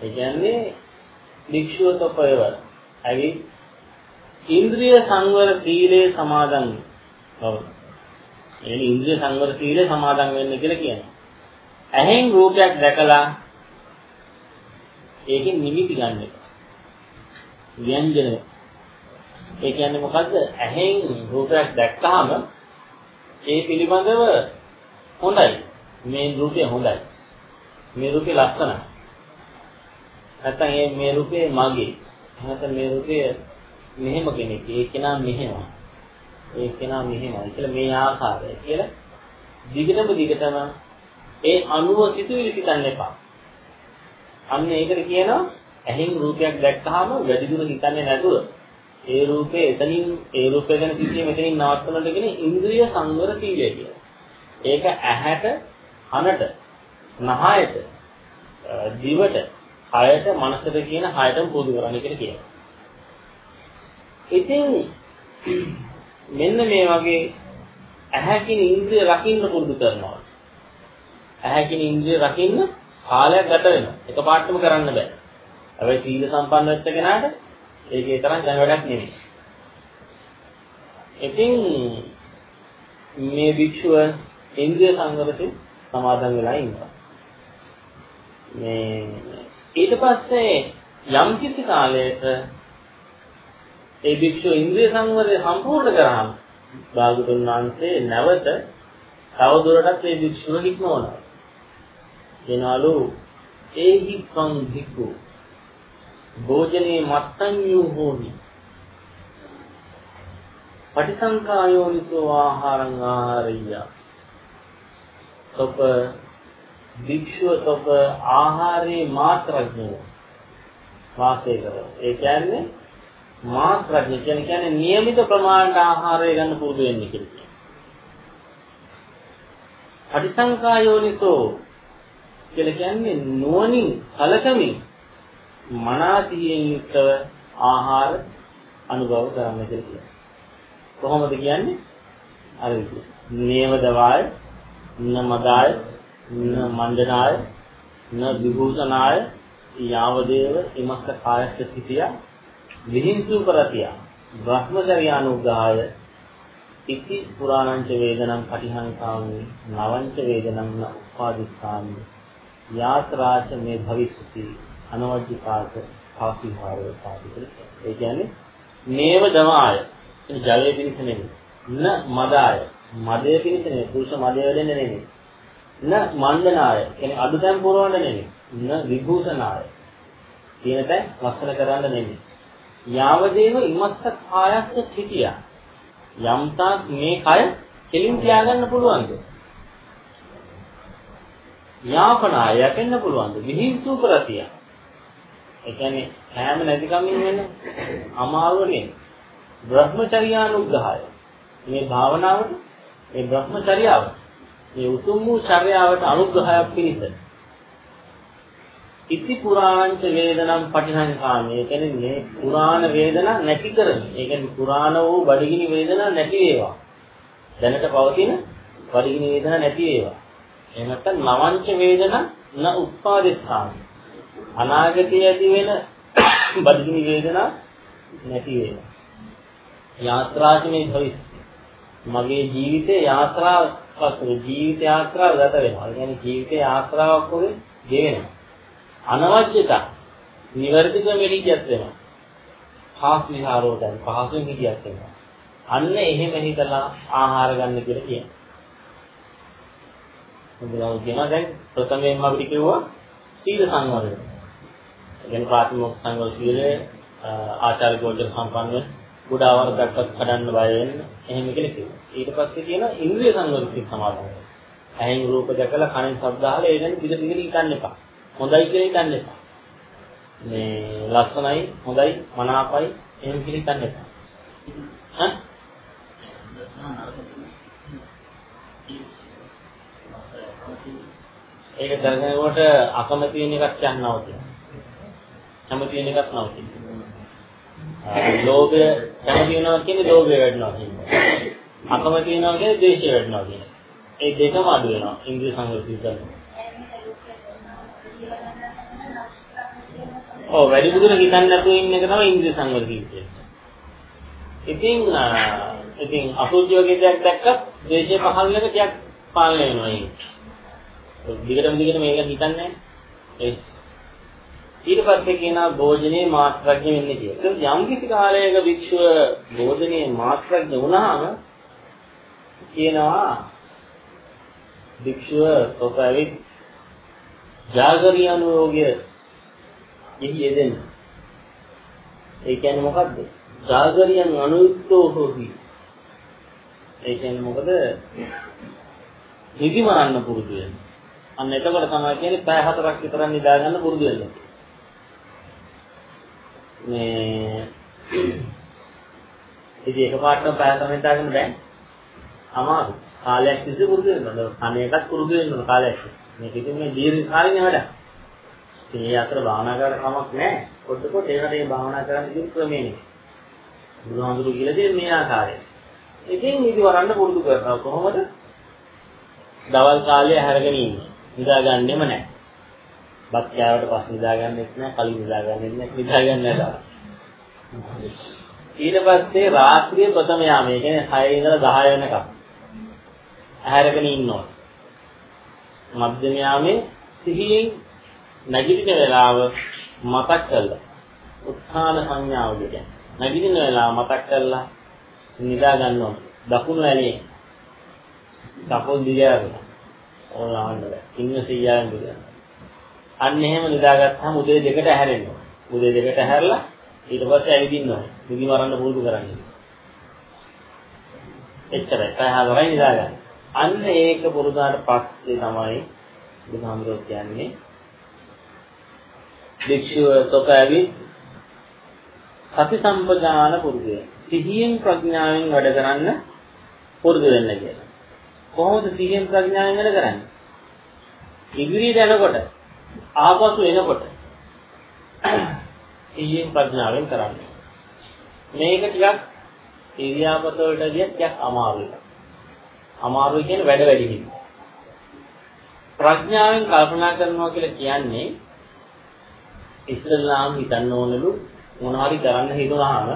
ඒ කියන්නේ භික්ෂුව තොපයවර ඇවි ඉන්ද්‍රිය සංවර සීලේ සමාදන් බව එනි ඉන්ද්‍රිය සංවර සීලය සමාදන් වෙන්න කියලා කියනවා. ඇහෙන් රූපයක් දැකලා ඒකෙන් නිමිති ගන්න එක. ව්‍යංජන. ඒ කියන්නේ මොකද්ද? ඇහෙන් රූපයක් දැක්කහම ඒ පිළිබඳව හොඳයි. මේ රූපය හොඳයි. මේ රූපය ලස්සනයි. නැත්තම් මේ මේ රූපේ මගේ. නැත්නම් මේ රූපය මෙහෙම කෙනෙක්. ඒ කෙනා මෙහෙමයි. ඒ කෙනා මෙහෙමයි කියලා මේ ආකාරය කියලා දිගටම දිගටම ඒ අනුව සිතුවිලි සිතන්න එපා. අන්න ඒකට කියනවා ඇහෙන් රූපයක් දැක්කහම වැඩි දුර හිතන්නේ නැතුව ඒ රූපේ එතනින් ඒ රූපය ගැන සිටියේ මෙතනින් නවත්තනට කියන ඉන්ද්‍රිය සංවර සීලය කියලා. ඒක ඇහැට, කනට, නහයට, දිවට, කයට, මනසට කියන හයටම පොදු කරන්න කියලා කියනවා. ඉතින් මෙන්න මේ වගේ ඇහැකින් ඉන්ද්‍රිය රකින්න පුරුදු කරනවා. ඇහැකින් ඉන්ද්‍රිය රකින්න කාලයක් ගත වෙනවා. එකපාරටම කරන්න බෑ. හැබැයි සීල සම්පන්න වෙච්ච කෙනාට ඒකේ තරම් දැන වැඩක් නෙමෙයි. ඉතින් මේ භික්ෂුව ඉන්ද්‍රිය සංවරයෙන් සමාදන් වෙලා ඉන්නවා. මේ ඊට පස්සේ යම් කිසි කාලයක ඒ භික්ෂුව ඉන්ද්‍රිය සංවරය සම්පූර්ණ කරාම භාගතුන් වහන්සේ නැවත තවදුරටත් ඒ භික්ෂුව හික්මවනවා. එනවලු ඒහි සං භික්ඛු භෝජනේ මත්තඤ්ඤු හෝමි පටිසංකායෝනිසෝ ආහාරං ආහාරිය තොප භික්ෂුව තොප ආහාරේ මාත්‍රඥය වාසය කරනවා ඒ කියන්නේ මාත්‍රඥ කියන්නේ નિયમિત ප්‍රමාණයට ආහාරය ගන්න පුරුදු වෙන්න කියලා. පටිසංකායෝනිසෝ කියලා කියන්නේ නුවණින් කලකමින් මනසියෙන් යුක්තව ආහාර අනුභව කරන්න කියලා. කොහොමද කියන්නේ? අර විදිහට. නේව දවාය, න මදාය, න මණ්ඩනාය, න විභූෂනාය, යාවදේව ඉමස්ස කායස්ස සිටියා විහිංසු කරතිය බ්‍රහ්මචර්යානුගාය ඉති පුරාණංච වේදනං පටිහංකාමි නවංච වේදනං න උපාදිස්සාමි යාත්‍රාච මේ භවිස්සති අනවජ්ජිකාත කාසිහාරය පාදිකල ඒ කියන්නේ මේව දමාය ජලයේ පිණිස නෙමෙයි න මදාය. මදයේ පිණිස නෙමෙයි පුරුෂ මදය වෙන්නේ නෙමෙයි න මණ්ඩනාය කියන්නේ අදුතැන් පුරවන්න නෙමෙයි න විභූෂනාය තියෙන තැන් ලස්සන කරන්න නෙමෙයි. යාවදේව ඉමස්ස කායස්ස තිතියා. යම්තාක් මේ කය කෙලින් තියාගන්න පුළුවන්ද? යාපනා යැපෙන්න පුළුවන්ද? විහිංසු කරතිය. ඒ කියන්නේ හැම නැති කමින් වෙන අමාරුවනේ. බ්‍රහ්මචර්යානුග්‍රහය. මේ භාවනාවට මේ බ්‍රහ්මචර්යාව මේ උතුම් වූ චර්යාවට අනුග්‍රහයක් පිණිස ඉති පුරාණංච වේදනම් පටිහංකාමී. ඒ කියන්නේ මේ පුරාණ වේදනා නැති කරන. ඒ කියන්නේ පුරාණ වූ බඩගිනි වේදනා නැති වේවා. දැනට පවතින බඩගිනි වේදනා නැති වේවා. එහෙම නැත්නම් නවංච වේදනා න උත්පාදිස්සාමි. අනාගතයේ ඇති වෙන බඩගිනි වේදනා නැති වේවා. යාත්‍රාචමේ භවිස්. මගේ ජීවිතේ යාත්‍රාවක් ජීවිත යාත්‍රාව ගත වෙනවා. ඒ කියන්නේ ජීවිතේ යාත්‍රාවක් වගේ ගෙවෙනවා. අනවශ්‍යතා නිවැරදි ක්‍රමෙට හිතියක් වෙනවා. ખાસ විහාරෝ දැන් පහසුවෙන් හිතියක් වෙනවා. අන්න එහෙම හිතලා ආහාර ගන්න කියලා කියනවා. බුදුරජාණන් කියනවා දැන් ප්‍රථමයෙන්ම අපිට කිව්වා සීල සංවරය. කියන්නේ ප්‍රාථමික සංවර සීලය ආචාර්ය ගෝචර සම්පන්න ගුඩාවර දක්වත් කඩන්න බය වෙන්න එහෙම කියලා කිව්වා. ඊට පස්සේ කියනවා ඉන්ද්‍රිය සංවර සීල සමාදන්. ඇහෙන් රූප දැකලා කනෙන් ශබ්ද අහලා ඒ ගැන දිග දිගට හිතන්න එපා. හොඳයි කියලා හිතන්න එපා. මේ ලස්සනයි, හොඳයි, මනාපයි එහෙම කියලා හිතන්න එපා. හා? ඒක දැනගෙනකොට අකමැති වෙන එකක් යන්නව තියෙනවා. කැමති වෙන එකක් නවතින. ලෝභය කැමති වෙනවා කියන්නේ ලෝභය වැඩිනවා කියන්නේ. අකමැති වෙනවා කියන්නේ ද්වේෂය වැඩිනවා කියන්නේ. ඒ දෙකම අඩු වෙනවා ඉන්ද්‍රිය සංවර්ධනය කරනවා. ඔව් වැඩි දුර හිතන්නේ නැතුව ඉන්න එක තමයි ඉන්ද්‍රිය සංවර කියන්නේ. ඉතින් ඉතින් අසුචි වගේ දෙයක් දැක්කත් ද්වේෂය පහළ වෙන ටිකක් පාලනය වෙනවා ඒක. දිගටම දිගට මේක හිතන්නේ ඒ ඊට පස්සේ කියනවා භෝජනයේ මාත්‍රඥ වෙන්නේ කියලා. යම් කිසි කාලයක භික්ෂුව භෝජනයේ මාත්‍රඥ වුණාම කියනවා භික්ෂුව තොපැවිත් ජාගරිය අනුയോഗය එහි යෙදෙන. ඒ කියන්නේ මොකද්ද? ජාගරියන් අනුයුක්තෝ හොහි. ඒ කියන්නේ මොකද? නිදි මරන්න පුරුදු වෙන. අන්න එතකොට තමයි කියන්නේ පැය හතරක් විතර නිදා ගන්න පුරුදු වෙන්න. මේ ඉතින් එකපාරටම පැය හතරක් නිදාගන්න බෑ. අමාරු. කාලයක් තිස්සේ පුරුදු වෙන්න ඕන. කණ එකක් පුරුදු වෙන්න ඕන කාලයක්. මේක ඉතින් මේ දීර්ඝ කාලින වැඩක්. ඉතින් ඒ අතර භාවනා කරලා කමක් නැහැ. පොඩ පොඩ ඒකට මේ භාවනා කරන්න කියන ක්‍රමෙනේ. බුදුහාමුදුරු කියලා දෙන්නේ මේ ආකාරයෙන්. ඉතින් නිදි වරන්න පුරුදු කරනවා කොහොමද? දවල් කාලේ හැරගෙන ඉන්නේ. නිදාගන්නෙම නැහැ. බත් කෑවට පස්සේ නිදාගන්නෙත් නැහැ, කලින් නිදාගන්නෙත් නැහැ, නිදාගන්නේ නැහැ. ඊට පස්සේ රාත්‍රියේ ප්‍රථම යාමයේ. කියන්නේ 6 ඉඳලා 10 වෙනකම් ඇහැරගෙන ඉන්නවා. මධ්‍යම යාමේ සිහියෙන් නැගිටින වෙලාව මතක් කරලා උත්හාන සංඥාව කියන්නේ. නැගිටින වෙලාව මතක් කරලා නිදා ගන්නවා දකුණු ඇලේ කකුල් දිගාරන ඕලාන්න බෑ. ඉන්න සීයාවෙන් දිගාරන අන්න එහෙම නිදාගත්තාම උදේ දෙකට ඇහැරෙනවා උදේ දෙකට ඇහැරලා ඊට පස්සේ ඇවිදින්නවා නිදි මරන්න පුරුදු කරන්නේ එච්චරයි පහවරයි නිදාගන්න අන්න ඒක පුරුදාට පස්සේ තමයි බුදුහාමුදුරුවෝ කියන්නේ භික්ෂුව තොප ඇවිත් සති සම්පජාන පුරුදය. සිහියෙන් ප්‍රඥාවෙන් වැඩ කරන්න පුරුදු වෙන්න කියලා. කොහොමද සිහියෙන් ප්‍රඥාවෙන් වැඩ කරන්නේ? ඉදිරියට යනකොට ආපසු එනකොට සිහියෙන් ප්‍රඥාවෙන් කරන්න. මේක ටිකක් ඉරියාපත වලට ගියත් ටිකක් අමාරුයි. අමාරුයි කියන්නේ වැඩ වැඩි හිඳ. ප්‍රඥාවෙන් කල්පනා කරනවා කියලා කියන්නේ ඉස්සෙල්ලාම හිතන්න ඕනලු මොනවාරි කරන්න හිතුනහම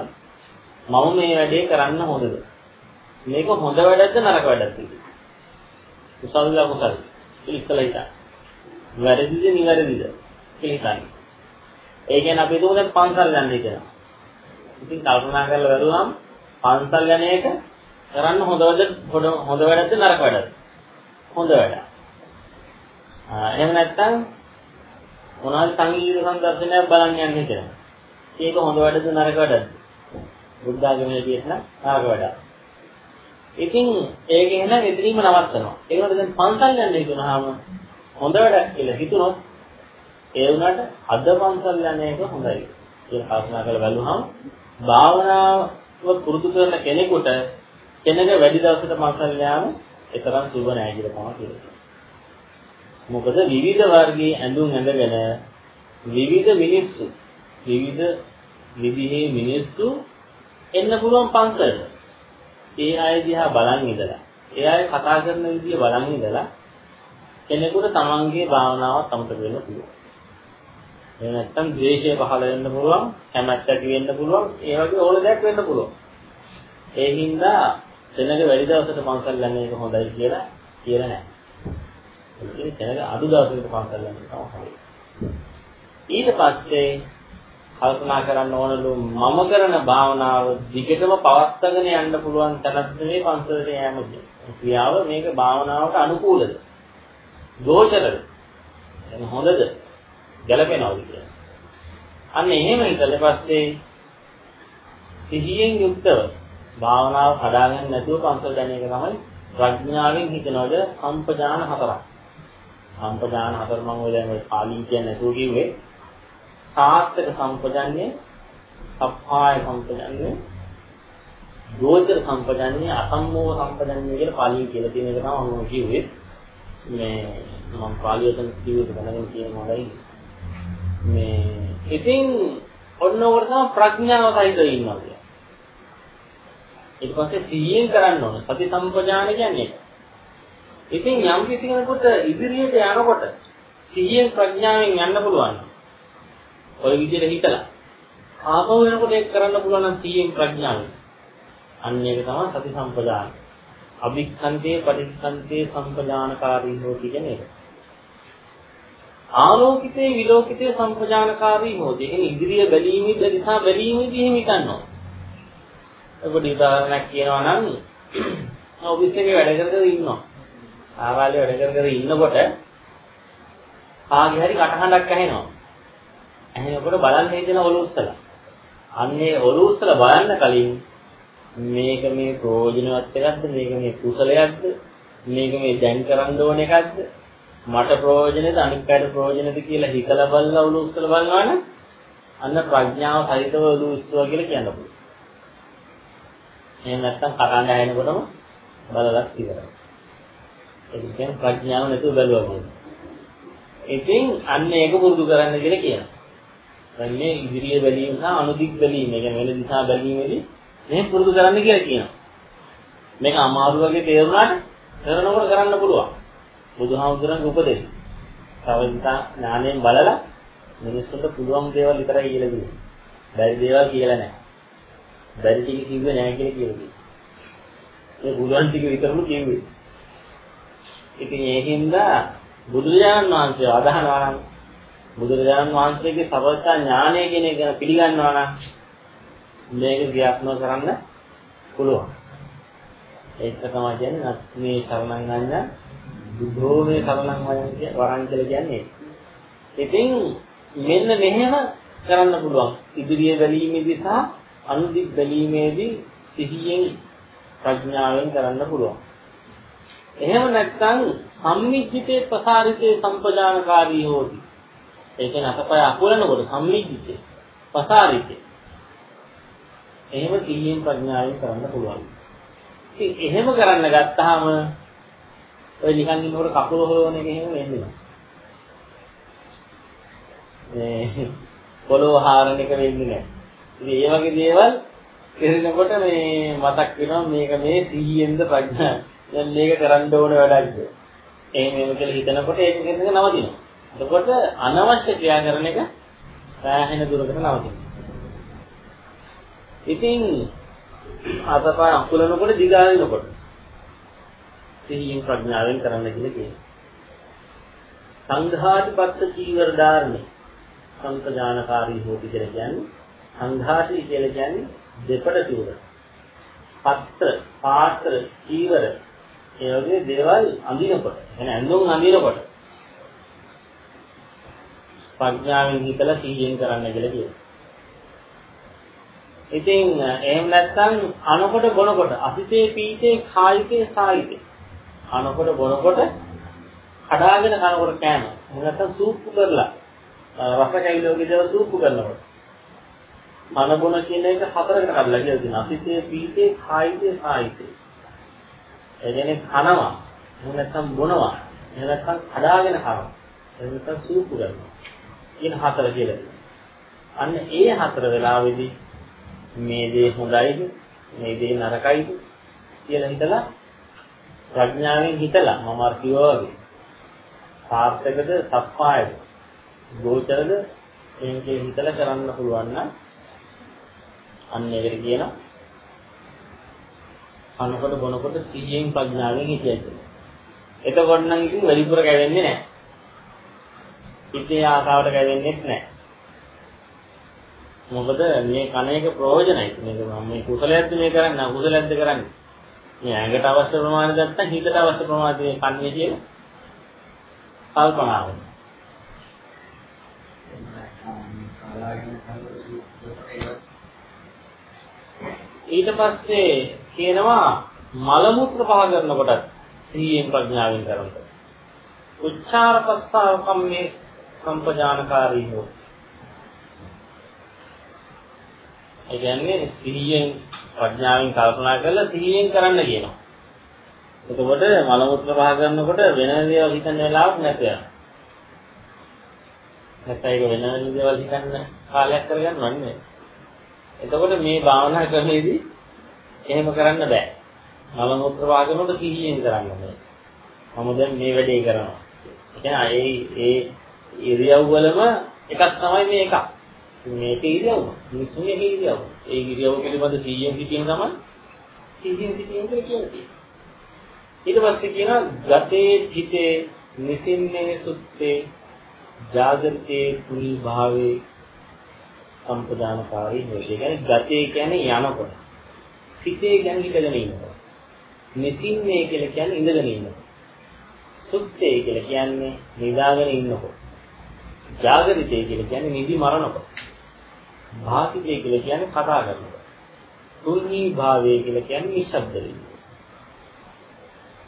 මම මේ වැඩේ කරන්න හොඳද? මේක හොඳ වැඩක්ද නරක වැඩක්ද? කුසල්ද අකුසල්ද? ඉස්සෙල්ලා හිතන්න. වැරදිද නිවැරදිද? කියලා හිතන්න. ඒ කියන්නේ අපි දුක දැන් පන්සල් යන්න හිතනවා. ඉතින් කල්පනා කරලා බැලුවම පන්සල් යන එක කරන්න හොඳවද හොඳ වැඩක්ද නරක වැඩක්ද? හොඳ වැඩක්. එහෙම නැත්නම් මොනවාද සංගීත සංදර්ශනයක් බලන්න යන්නේ කියලා. ඒක හොඳ වැඩද නරක වැඩද? බුද්ධ ආගමේ කියන නරක වැඩ. ඉතින් ඒක එහෙනම් එතනින්ම නවත්තනවා. ඒකට දැන් පන්සල් යන්න හිතුනහම හොඳ වැඩක් කියලා හිතුනොත් ඒ වුණාට අද පන්සල් යන එක හොඳයි. ඒක කල්පනා කරලා බලුවහම භාවනාව පුරුදු කරන කෙනෙකුට කෙනෙක් වැඩි දවසකට පන්සල් යාම ඒ තරම් සුබ නෑ කියලා තමයි කියන්නේ. මොකද විවිධ වර්ගයේ ඇඳුම් ඇඳගෙන විවිධ මිනිස්සු විවිධ විදිහේ මිනිස්සු එන්න පුළුවන් පන්සලට. ඒ අය දිහා බලන් ඉඳලා ඒ අය කතා කරන විදිය බලන් ඉඳලා කෙනෙකුට තමන්ගේ භාවනාව අමතක වෙන්න පුළුවන්. එහෙම නැත්නම් ද්වේෂය පහළ වෙන්න පුළුවන්, කැමැත්ත ඇති වෙන්න පුළුවන්, ඒ වගේ ඕන දෙයක් වෙන්න පුළුවන්. ඒ හින්දා සෙනඟ වැඩි දවසකට පන්සල් යන එක හොඳයි කියලා කියලා නැහැ. ඒ කියන්නේ අඩු දවසකට පන්සල් යන එක තමයි. ඊට පස්සේ කල්පනා කරන්න ඕනලු මම කරන භාවනාව දිගටම පවත්වාගෙන යන්න පුළුවන් තැනක් මේ පන්සලට යෑම ක්‍රියාව මේක භාවනාවට අනුකූලද? දෝෂකද? එහෙනම් හොඳද? ගැළපෙනවද කියලා. අන්න එහෙම හිතලා පස්සේ සිහියෙන් යුක්තව භාවනාව හදාගන්න නැතුව පන්සල් යන එක තමයි ප්‍රඥාවෙන් හිතනවද සම්පජාන හතරක්. සම්පජාන හතර මම ඔය දැන් ඔය පාලින් කියන්නේ නැතුව කිව්වේ සාත්තක සම්පජන්‍ය, සප්පාය සම්පජන්‍ය, ගෝචර සම්පජන්‍ය, අසම්මෝහ සම්පජන්‍ය කියලා පාලිය කියලා තියෙන එක තමයි මම කිව්වේ. මේ මම පාලියෙන් කිව්වෙත් දැනගෙන කියන මොඩයි. මේ ඉතින් ඔන්න ඔකට තමයි ප්‍රඥාව සහිතව ඉන්නවා කියන්නේ. ඊට පස්සේ සිහියෙන් කරන්න ඕන. සති සම්පජාන කියන්නේ. ඉතින් යම් කිසි කෙනෙකුට ඉදිරියට යනකොට සිහියෙන් ප්‍රඥාවෙන් යන්න පුළුවන්. ඔය විදිහට හිතලා ආපහු වෙනකොට ඒක කරන්න පුළුවන් නම් සීයෙන් ප්‍රඥාවෙන්. අන්න ඒක තමයි සති සම්පදාන. අභික්ඛන්තේ පටික්ඛන්තේ සම්පදානකාරී හොති කියන එක. ආලෝකිතේ විලෝකිතේ සම්පදානකාරී හොති. ඒ ඉන්ද්‍රිය බැලීමේදී දිසා බැලීමේදී එහෙම හිතනවා. ඒකට උදාහරණයක් කියනවා නම් ඔෆිස් එකේ වැඩ කර කර ඉන්නවා. ආවාලේ වැඩ කර කර ඉන්නකොට ආගේ හරි කටහඬක් ඇහෙනවා. ඇහෙනකොට බලන්න හේතන ඔලුව උස්සලා. අන්නේ ඔලුව උස්සලා බලන්න කලින් මේක මේ ප්‍රයෝජනවත් එකක්ද මේක මේ කුසලයක්ද මේක මේ දැන් කරන්න ඕන එකක්ද මට ප්‍රයෝජනෙද අනික් අයට ප්‍රයෝජනෙද කියලා හිතලා බලලා ඔලුව උස්සලා බලනවනම් අන්න ප්‍රඥාව සහිතව ඔලුව උස්සුවා කියලා කියන්න පුළුවන්. එහෙම නැත්නම් කටහඬ ඇහෙනකොටම බලලක් ඉවරයි. ඒ කියන්නේ ප්‍රඥාව නැතුව බැලුවා කියන්නේ. ඉතින් අන්න ඒක පුරුදු කරන්න කියලා කියනවා. දැන් මේ ඉදිරිය බැලීම සහ අනුදික් බැලීම, ඒ කියන්නේ වෙන දිශා බැලීමේදී මේ පුරුදු කරන්න කියලා කියනවා. මේක අමාරු වගේ තේරුණාට කරනකොට කරන්න පුළුවන්. බුදුහාමුදුරන්ගේ උපදේශ. සවිතා ඥාණයෙන් බලලා මිනිස්සුන්ට පුළුවන් දේවල් විතරයි කියලා දෙන්නේ. බැරි දේවල් කියලා නැහැ. බැරි ටික කිව්වේ නැහැ කියලා කියලා දෙන්නේ. ඒ පුළුවන් ටික විතරලු කිව්වේ. ඉතින් ඒකින්ද බුදුරජාණන් වහන්සේ අදහනවා නම් බුදුරජාණන් වහන්සේගේ සර්වඥා ඥානය කියන එක පිළිගන්නවා නම් මේක ක්‍රියාත්මක කරන්න පුළුවන්. ඒක තමයි කියන්නේ මේ සරණං ගන්න බුද්ධෝ මේ සරණං වරන් කියලා කියන්නේ. ඉතින් මෙන්න මෙහෙම කරන්න පුළුවන්. ඉදිරිය බැලීමේදී සහ අනුදික් බැලීමේදී සිහියෙන් ප්‍රඥාවෙන් කරන්න පුළුවන්. එහෙම නැත්නම් සම්මිජ්ජිතේ ප්‍රසාරිතේ සම්පදානකාරී හොති. ඒ කියන්නේ අතපය අකුලනකොට සම්මිජ්ජිතේ පසාරිතේ. එහෙම සීයෙන් ප්‍රඥාවෙන් කරන්න පුළුවන්. ඉතින් එහෙම කරන්න ගත්තාම ඔය නිකන් ඉන්නකොට කකුල හොලවන එක එහෙම වෙන්නේ නැහැ. මේ පොළොව හාරන එක වෙන්නේ නැහැ. ඉතින් ඒ වගේ දේවල් කරනකොට මේ මතක් වෙනවා මේක මේ සීයෙන්ද ප්‍රඥා දැන් මේක කරන්න ඕන වැඩක්ද. එහෙම එහෙම කියලා හිතනකොට ඒක කෙනෙක් නවතිනවා. එතකොට අනවශ්‍ය ක්‍රියා කරන එක සෑහෙන දුරකට නවතිනවා. ඉතින් අතපය අකුලනකොට දිගාරිනකොට සිහියෙන් ප්‍රඥාවෙන් කරන්න කියලා කියනවා. සංඝාටිපත්ත චීවර ධාරණේ සංකජානකාරී හොති කියලා කියන්නේ සංඝාටි කියලා කියන්නේ දෙපඩ චීවර. පත්‍ර, පාත්‍ර, චීවර ඒ වගේ දේවල් අඳිනකොට, එන ඇඳුම් අඳිනකොට ප්‍රඥාවෙන් හිතලා සිහියෙන් කරන්න කියලා කියනවා. ඉතින් එහෙම නැත්නම් අනකොට බොනකොට අසිතේ පීතේ කායිකේ සායිතේ අනකොට බොනකොට කඩාගෙන කනකොට කෑම. එහෙම නැත්නම් සූප්පු කරලා රස කැවිලෝගේ දේවල් සූප්පු කරනකොට. කන බොන කියන එක හතරකට කඩලා කියලා තියෙනවා. අසිතේ පීතේ කායිකේ සායිතේ. ඒ කියන්නේ කනවා. එහෙම නැත්නම් බොනවා. එහෙම නැත්නම් කඩාගෙන කනවා. එහෙම නැත්නම් සූප්පු කරනවා. කියන හතර කියලා. අන්න ඒ හතර වෙලාවේදී මේ දේ හොඳයිද? මේ දේ නරකයිද? කියලා හිතලා ප්‍රඥාවෙන් හිතලා මම අර කිව්වා වගේ. සාර්ථකද සප්පායද? ගෝචරද? මේකේ හිතලා කරන්න පුළුවන් නම් අන්න ඒකට කියන අනකොට බොනකොට සිහියෙන් ප්‍රඥාවෙන් හිතියද එතකොට නම් ඉතින් වැඩිපුර කැවෙන්නේ නැහැ. ඉතේ ආසාවට කැවෙන්නේ නැහැ. මොකද මේ කණ එක ප්‍රයෝජනයි. මේක මම මේ කුසලයක්ද මේ කරන්නේ අකුසලයක්ද කරන්නේ. මේ ඇඟට අවශ්‍ය ප්‍රමාණය ගත්තා හිතට අවශ්‍ය ප්‍රමාණය මේ කන්නේ කියන කල්පනාව. ඊට පස්සේ කියනවා මල මුත්‍ර පහ කරනකොට සීයෙන් ප්‍රඥාවෙන් කරනවා. උච්චාර පස්සාව කම්මේ සම්පජානකාරී හෝ ඒ කියන්නේ සිහියෙන් ප්‍රඥාවෙන් කල්පනා කරලා සිහියෙන් කරන්න කියනවා. එතකොට මල මුත්‍ර පහ කරනකොට වෙන දේවල් හිතන්න වෙලාවක් නැත යනවා. නැත්නම් ඒක වෙන දේවල් හිතන්න කාලයක් කරගන්නව නෙමෙයි. එතකොට මේ භාවනා ක්‍රමයේදී එහෙම කරන්න බෑ. මල මුත්‍ර පහ කරනකොට සිහියෙන් කරන්න ඕනේ. මම දැන් මේ වැඩේ කරනවා. ඒ කියන්නේ ඒ ඒ ඉරියව් වලම එකක් තමයි මේ එකක්. මේක ඉරියව්ව. මිනිස්සුන්ගේ ඉරියව්ව. ඒ ඉරියව්ව පිළිබඳ 100න් සිටීම තමයි 100න් සිටීම කියන්නේ. ඊට පස්සේ කියනවා ගතේ හිතේ නිසින්නේ සුත්තේ ජාගෘතේ කුල් භාවේ සම්පදානකාරී වේ. ඒ කියන්නේ ගතේ කියන්නේ යනකොට. හිතේ කියන්නේ හිටගෙන ඉන්නකොට. නිසින්නේ කියලා කියන්නේ ඉඳගෙන ඉන්නකොට. සුත්තේ කියලා කියන්නේ නිදාගෙන ඉන්නකොට. ජාගරිතේ කියලා කියන්නේ නිදි මරණකොට. භාසිතය කියලා කියන්නේ කතා කරනවා. තුන්හි භාවය කියලා කියන්නේ නිශ්ශබ්ද වීම.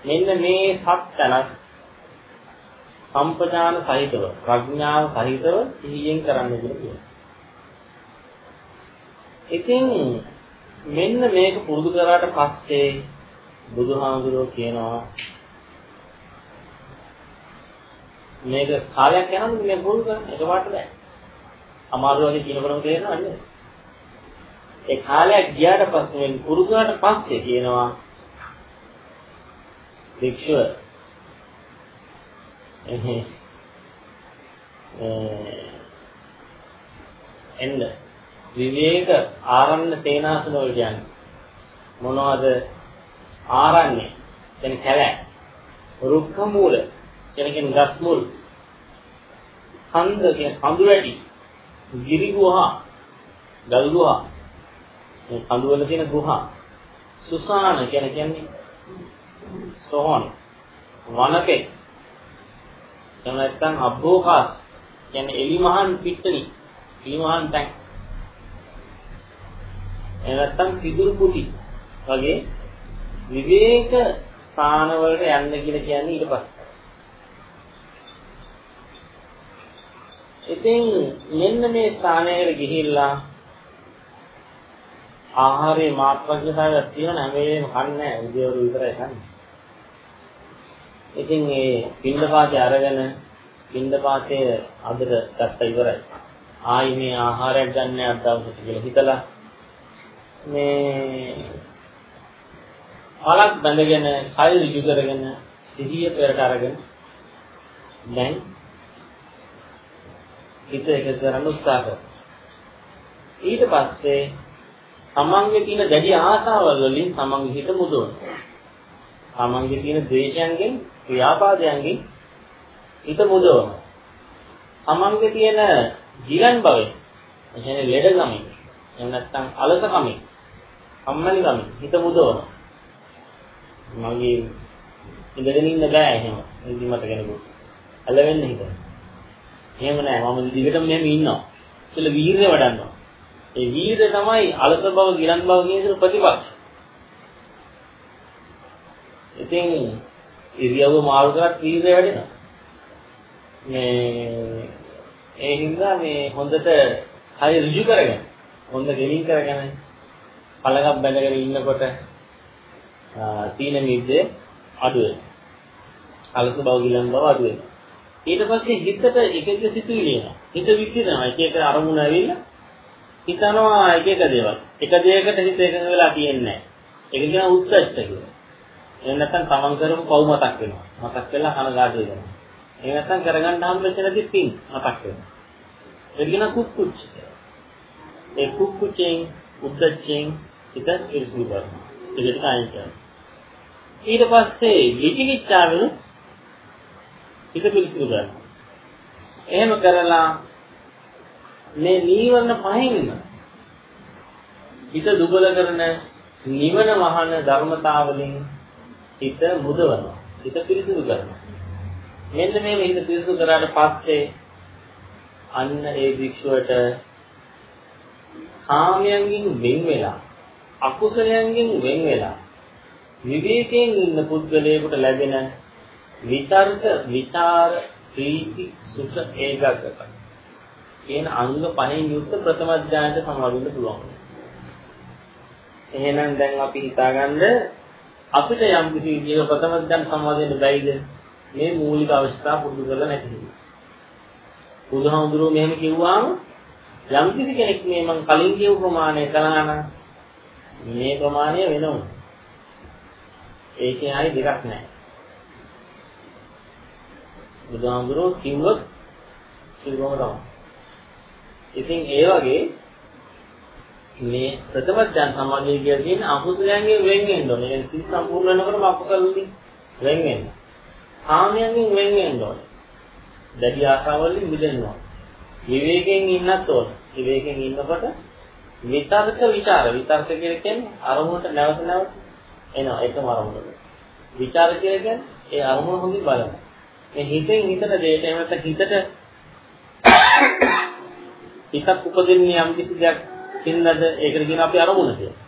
මෙන්න මේ සත්‍යනක් සම්පජාන සහිතව ප්‍රඥාව සහිතව සිහියෙන් කරන්න කියලා කියනවා. ඉතින් මෙන්න මේක පුරුදු කරාට පස්සේ බුදුහාමුදුරුවෝ කියනවා මේක කාලයක් යනකොට මේක පුරුදු කරන්න එකපාරට බෑ. අමාරු වගේ කියනකොටම තේරෙනවද නේද? ඒ කාලයක් ගියාට පස්සේ පුරුදුනාට පස්සේ කියනවා වික්ෂුව එන්න. විවේක ආරණ්‍ය සේනාසන වලට යන්නේ. මොනවද? ආරණ්‍ය. කියන්නේ කැලෑ. රුක්ක මූල කියන්නේ ගස් මුල් කන්ද කියන්නේ කඳු වැටි. ගිරි ගුහා, ගල් ගුහා, මේ කඳු වල තියෙන ගුහා, සුසාන කියන කියන්නේ සෝහන්, වනකේ, එහෙම නැත්නම් අබ්බෝකාස් කියන්නේ එලිමහන් පිට්ටනි, එලිමහන් තැන්. එහෙම නැත්නම් පිදුරු කුටි වගේ විවේක ස්ථාන වලට යන්න කියලා කියන්නේ ඊට පස්සේ. ඉතින් මෙන්න මේ ස්ථානයකට ගිහිල්ලා ආහාරයේ මාත්‍රඥතාවයක් තියෙන හැම වෙලේම කන්නේ උදේවරු විතරයි කන්නේ. ඉතින් මේ පින්දපාතේ අරගෙන පින්දපාතේ අදට ගත්ත ඉවරයි. ආයි මේ ආහාරයක් ගන්න අද දවසට කියලා හිතලා මේ පළක් බැඳගෙන කල් ඍජු කරගෙන සිහිය පෙරට අරගෙන දැන් හිත එකතු කරන්න උත්සාහ කරනවා. ඊට පස්සේ තමන්ගේ තියෙන දැඩි ආසාවල් වලින් තමන්ගේ හිත මුදවනවා. තමන්ගේ තියෙන ද්වේෂයන්ගෙන් ක්‍රියාපාදයන්ගෙන් හිත මුදවනවා. තමන්ගේ තියෙන ජීලන් බවෙන් ඒ කියන්නේ ලෙඩගමින් එහෙම නැත්නම් අලසකමින් අම්මනිකමින් හිත මුදවනවා. මගේ ඉඳගෙන ඉන්න බෑ එහෙම. ඉඳි මට කෙනෙකුට. ඇලවෙන්න හිතනවා. එහෙම නෑ මම දිගටම මෙහෙම ඉන්නවා. ඒල වීරය වඩන්නවා. ඒ වීරය තමයි අලස බව, ගිලන් බව කියන ප්‍රතිපක්ෂ. ඉතින් ඉරියව්ව මාරු කරත් වීරය වැඩෙනවා. මේ ඒ හින්දා මේ හොඳට හරි ඍජු කරගෙන හොඳ ගෙලින් කරගෙන පළඟක් බැඳගෙන ඉන්නකොට සීන මිද්දේ අඩු වෙනවා. අලස බව ගිලන් බව අඩු වෙනවා. ඊට පස්සේ හිතට එක එක සිතුවිලි එනවා. හිත විසිරෙනවා. එක එක අරමුණ ඇවිල්ලා හිතනවා එක එක දේවල්. එක දෙයකට හිත එකඟ වෙලා තියෙන්නේ නැහැ. ඒක කියන උත්සච්ච කියලා. එහෙම නැත්නම් තමන් කරපු පව් මතක් වෙනවා. මතක් වෙලා කනගාටු වෙනවා. එහෙම නැත්නම් කරගන්න හම් වෙච්ච නැති පින් මතක් වෙනවා. ඒක කියන කුක්කුච්ච. ඒ කුක්කුච්චෙන් උද්දච්චෙන් හිත ඉරිසිදු කරනවා. ඒකට අයින් කරනවා. ඊට පස්සේ විචිකිච්ඡාවෙන් හිත පිරිසිදු කරනවා. එහෙම කරලා මේ නීවරණ පහින්ම හිත දුබල කරන නිවන වහන ධර්මතාවලින් හිත මුදවනවා. හිත පිරිසිදු කරනවා. මෙන්න මේ හිත පිරිසිදු කරාට පස්සේ අන්න ඒ භික්ෂුවට කාමයන්ගෙන් වෙන් වෙලා අකුසලයන්ගෙන් වෙන් වෙලා විවේකයෙන් ඉන්න පුද්ගලයෙකුට ලැබෙන විතර්ක විචාර ප්‍රීති සුඛ ඒකාග්‍රතාව කියන අංග පහෙන් යුක්ත ප්‍රථම ධානයට සමවදින්න පුළුවන්. එහෙනම් දැන් අපි හිතාගන්න අපිට යම් කිසි විදිහක ප්‍රථම ධාන සමවදින්න බැයිද මේ මූලික අවස්ථා පුරුදු කරලා නැති නිසා. බුදුහාමුදුරුවෝ මෙහෙම කිව්වාම යම් කිසි කෙනෙක් මේ මං කලින් කියපු ප්‍රමාණය කරා නම් මේ ප්‍රමාණය වෙනවා. ඒකේ ආයි දෙකක් නැහැ. බුදුහාමුදුරුවෝ කිව්වොත් කිව්වම තමයි. ඉතින් ඒ වගේ මේ ප්‍රථම ඥාන සමාධිය කියලා කියන්නේ අකුසලයන්ගෙන් වෙන් වෙන්න ඕනේ. ඒ සිල් සම්පූර්ණ වෙනකොටම අකුසල වලින් වෙන් වෙන්න. කාමයන්ගෙන් වෙන් වෙන්න ඕනේ. දැඩි ආශාවලින් මිදෙන්න ඕනේ. විවේකයෙන් ඉන්නත් ඕනේ. විවේකයෙන් ඉන්නකොට විතර්ක ਵਿਚාර විතර්ක කියන්නේ අරමුණට නැවත නැවත එනවා ඒකම අරමුණ. විචාර කියලා කියන්නේ ඒ අරමුණ හොඳින් බලන. මේ හිතෙන් හිතට දෙයට එහෙම නැත්නම් හිතට හිතක් උපදින්නේ යම් කිසි දෙයක් හින්දාද ඒකට කියන අපි අරමුණ කියලා.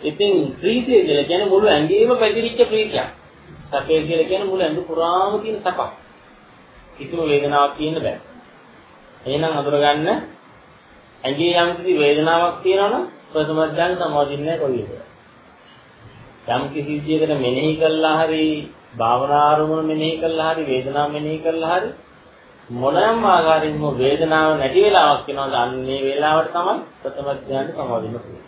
ඉතින් ප්‍රීතිය කියලා කියන්නේ මුළු ඇඟේම පැතිරිච්ච ප්‍රීතියක්. සැපේ කියලා කියන්නේ මුළු ඇඟ පුරාම තියෙන සැපක්. කිසිම වේදනාවක් තියෙන්න බෑ. එහෙනම් අඳුරගන්න ඇඟේ යම් කිසි වේදනාවක් තියෙනවනම් ප්‍රථම ඥාන සමාධින්නේ කොහේද? යම් කිසි විදියකට මෙනෙහි කළා හරි භාවනා අරමුණ මෙනෙහි කළා හරි වේදනාව මෙනෙහි කළා හරි මොනෑම ආකාරයෙන්ම වේදනාව නැති වෙලාවක් වෙනවද අන්නේ වෙලාවට තමයි ප්‍රථම ඥාන සමාධින්න පුළුවන්.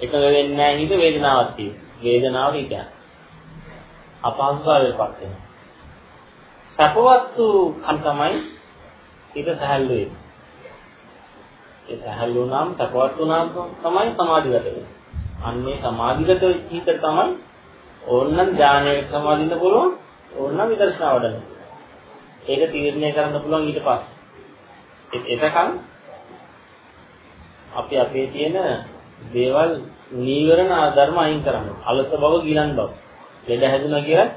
එකඟ වෙන්නේ නැහැ නේද වේදනාවක් තියෙන. වේදනාව කියන්නේ අපහසුතාවයටපත් වෙනවා. සපවත් වූ කන් තමයි ඊට සහැල්ලු වෙන්නේ. ඒ සහැල්ලු නම් සපවත් වූ නම් තමයි සමාධිගත වෙන්නේ. අන්නේ සමාධිගත හිත තමයි ඕන්නම් ඥානයට සමාදින්න පුළුවන් ඕන්නම් විදර්ශනා වඩන්න. ඒක තීරණය කරන්න පුළුවන් ඊට පස්සේ. එතකන් අපි අපේ තියෙන දේවල් නීවරණ ආධර්ම අයින් කරන්න. අලස බව ගිලන් බව. ලෙඩ හැදුනා කියලා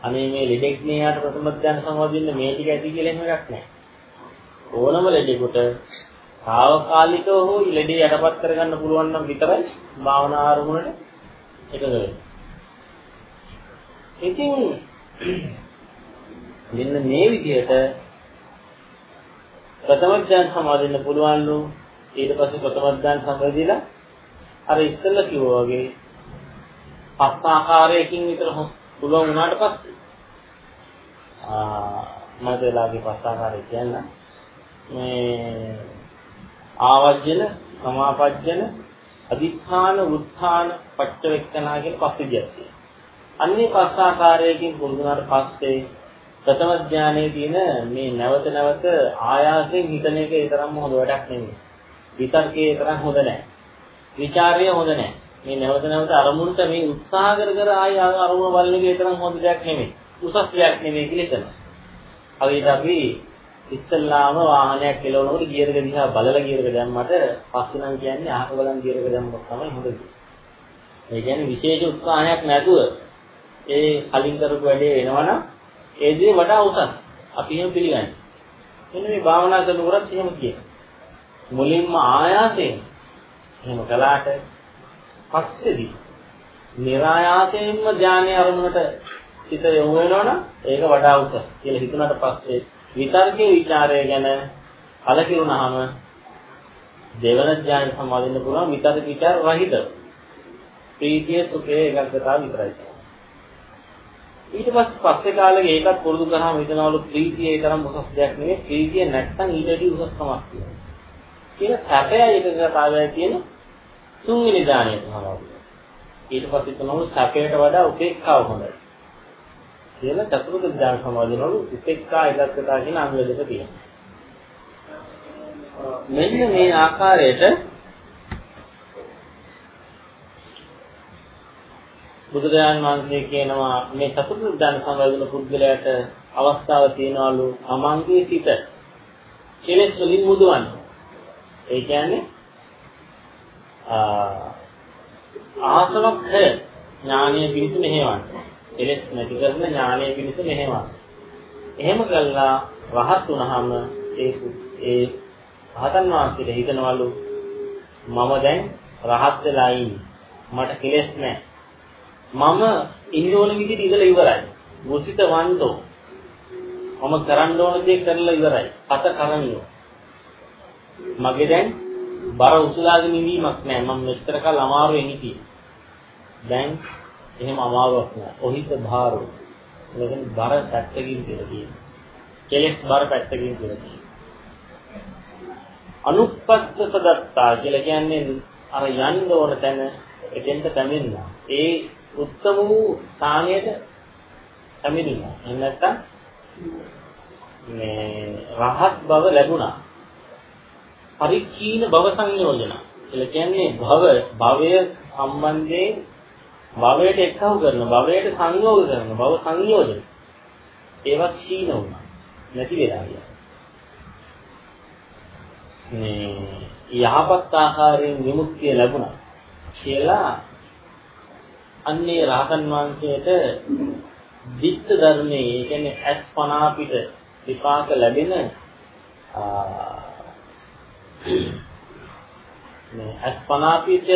අනේ මේ ලෙඩෙක් නේ යාට ප්‍රථම ඥාන සමාදින්න මේ ටික ඇති කියලා එහෙම එකක් නැහැ. ඕනම ලෙඩෙකුට తాවකාලිකව හෝ ලෙඩේ යටපත් කරගන්න පුළුවන් නම් විතරයි භාවනා ආරමුණට එකඟ වෙන්නේ. ඉතින් මෙන්න මේ විදිහට ප්‍රථම ඥාන සමාදින්න පුළුවන්ලු ඊට පස්සේ ප්‍රථම ඥාන සම්බන්ධිලා අර ඉස්සෙල්ලා කිව්වා වගේ පස් ආකාරයකින් විතර පුළුවන් වුණාට පස්සේ ආ මදලාගේ පස් ආකාරය කියන්න මේ ආවජ්ජන සමාපජ්ජන අදිඨාන උත්ථාන පච්චවෙක්කනා කියන පස් විදියක් තියෙනවා. අන්නේ පස් ආකාරයකින් පුරුදුනාට පස්සේ ප්‍රථම ඥානයේ තියෙන මේ නැවත නැවත ආයාසයෙන් හිතන එක ඒ තරම්ම හොඳ වැඩක් නෙමෙයි. විතර්කයේ තරම් හොඳ නැහැ. ਵਿਚාරය හොඳ නැහැ. මේ නැවත නැවත අරමුණට මේ උත්සාහ කර කර ආය අරමුණ බලන එක ඒ තරම් හොඳ දෙයක් නෙමෙයි. උසස් දෙයක් නෙමෙයි කියලා හිතනවා. හරියට අපි ඉස්සල්ලාම වාහනයක් කෙලවනකොට ගියරක දිහා බලලා ගියරක දැම්මට පස්සේ නම් කියන්නේ අහක බලන් ගියරක දැම්මොත් තමයි හොඳ ඒ කියන්නේ විශේෂ උත්සාහයක් නැතුව ඒ කලින් කරපු වැඩේ වෙනවනම් ඒ දේ වඩා උසස්. අපි එහෙම පිළිගන්නේ. මෙන්න මේ භාවනා කරනකොට එහෙම කියනවා. මුලින්ම ආයාසයෙන් එහෙම කළාට පස්සේදී નિરાයාසයෙන්ම ධානය අරමුණට සිත යොමු වෙනවනම් ඒක වඩා උසස් කියලා හිතුණාට පස්සේ විතර්කයේ ਵਿਚාරය ගැන කලකිරුණාම දෙවන ඥාන සම්මාදින්න පුළුවන් විතර්ක ਵਿਚාර රහිත ප්‍රීතිය සුඛය ඒකාග්‍රතාව විතරයි. ඊට පස්සේ පස්සේ කාලෙක ඒකත් පුරුදු කරාම හිතනවලු ප්‍රීතිය ඒ තරම් උසස් දෙයක් නෙවෙයි ප්‍රීතිය නැත්තම් ඊට වඩා උසස් කමක් තියෙනවා. කියන සැපය ඒකගතාවය කියන තුන්වෙනි දාණය තමයි. ඊට පස්සේ තමු සැපයට වඩා උපේක්ඛාව හොඳයි. කියලා චතුර්ථ ඥාන සමාධියවල උපේක්ඛා එකත්කතා කියන අංග දෙක තියෙනවා. මෙන්න මේ ආකාරයට බුදුරජාණන් වහන්සේ කියනවා මේ චතුර්ථ ඥාන සමාධියවල පුද්ගලයාට අවස්ථාව තියනවලු අමංගේ සිත කෙලෙස් වලින් මුදවන්න. ඒ කියන්නේ ආසවක්ඛය ඥානීය පිණිස මෙහෙවන්න. එලෙස් නැති කරන ඥානීය පිණිස මෙහෙවන්න. එහෙම කළා රහත් වුණාම ඒ ඒ රහතන් වහන්සේට හිතනවලු මම දැන් රහත් වෙලා ඉන්නේ. මට කෙලෙස් නැහැ. මම ඉන්න ඕන විදිහට ඉඳලා ඉවරයි. මුසිත වන්තෝ. මම කරන්න ඕන දේ කරලා ඉවරයි. අත කරණියෝ. මගේ දැන් බර උසුලාගෙන ඉඳීමක් නැහැ. මම මෙච්චර කල් අමාරුවෙන් හිටියේ. දැන් එහෙම අමාරුවක් නෑ. ඔහිත භාරෝ. එතන බර පැත්තකින් කියලා කියනවා. කෙලස් බර පැත්තකින් කියලා කියනවා. අනුප්පත්ත සදත්තා කියලා කියන්නේ අර යන්න ඕන තැන එතෙන්ට පැමිණෙන. ඒ උත්තම වූ ස්ථානයට පැමිණෙනවා. එහෙම නැත්නම් මේ රහත් බව ලැබුණා. පරික්ඛීන භව සංයෝජන. කියලා කියන්නේ භව භවය සම්බන්ධයෙන් භවයට එක්කව කරන භවයට සංයෝග කරන භව සංයෝජන ඒවත් සීන වුණා නැති වෙලා ගියා මේ යහපත් ආකාරයෙන් විමුක්තිය ලැබුණා කියලා අන්නේ රහතන් වහන්සේට දිත්ත ධර්මයේ ඒ කියන්නේ අස්පනා පිට විපාක ලැබෙන මේ අස්පනා පිට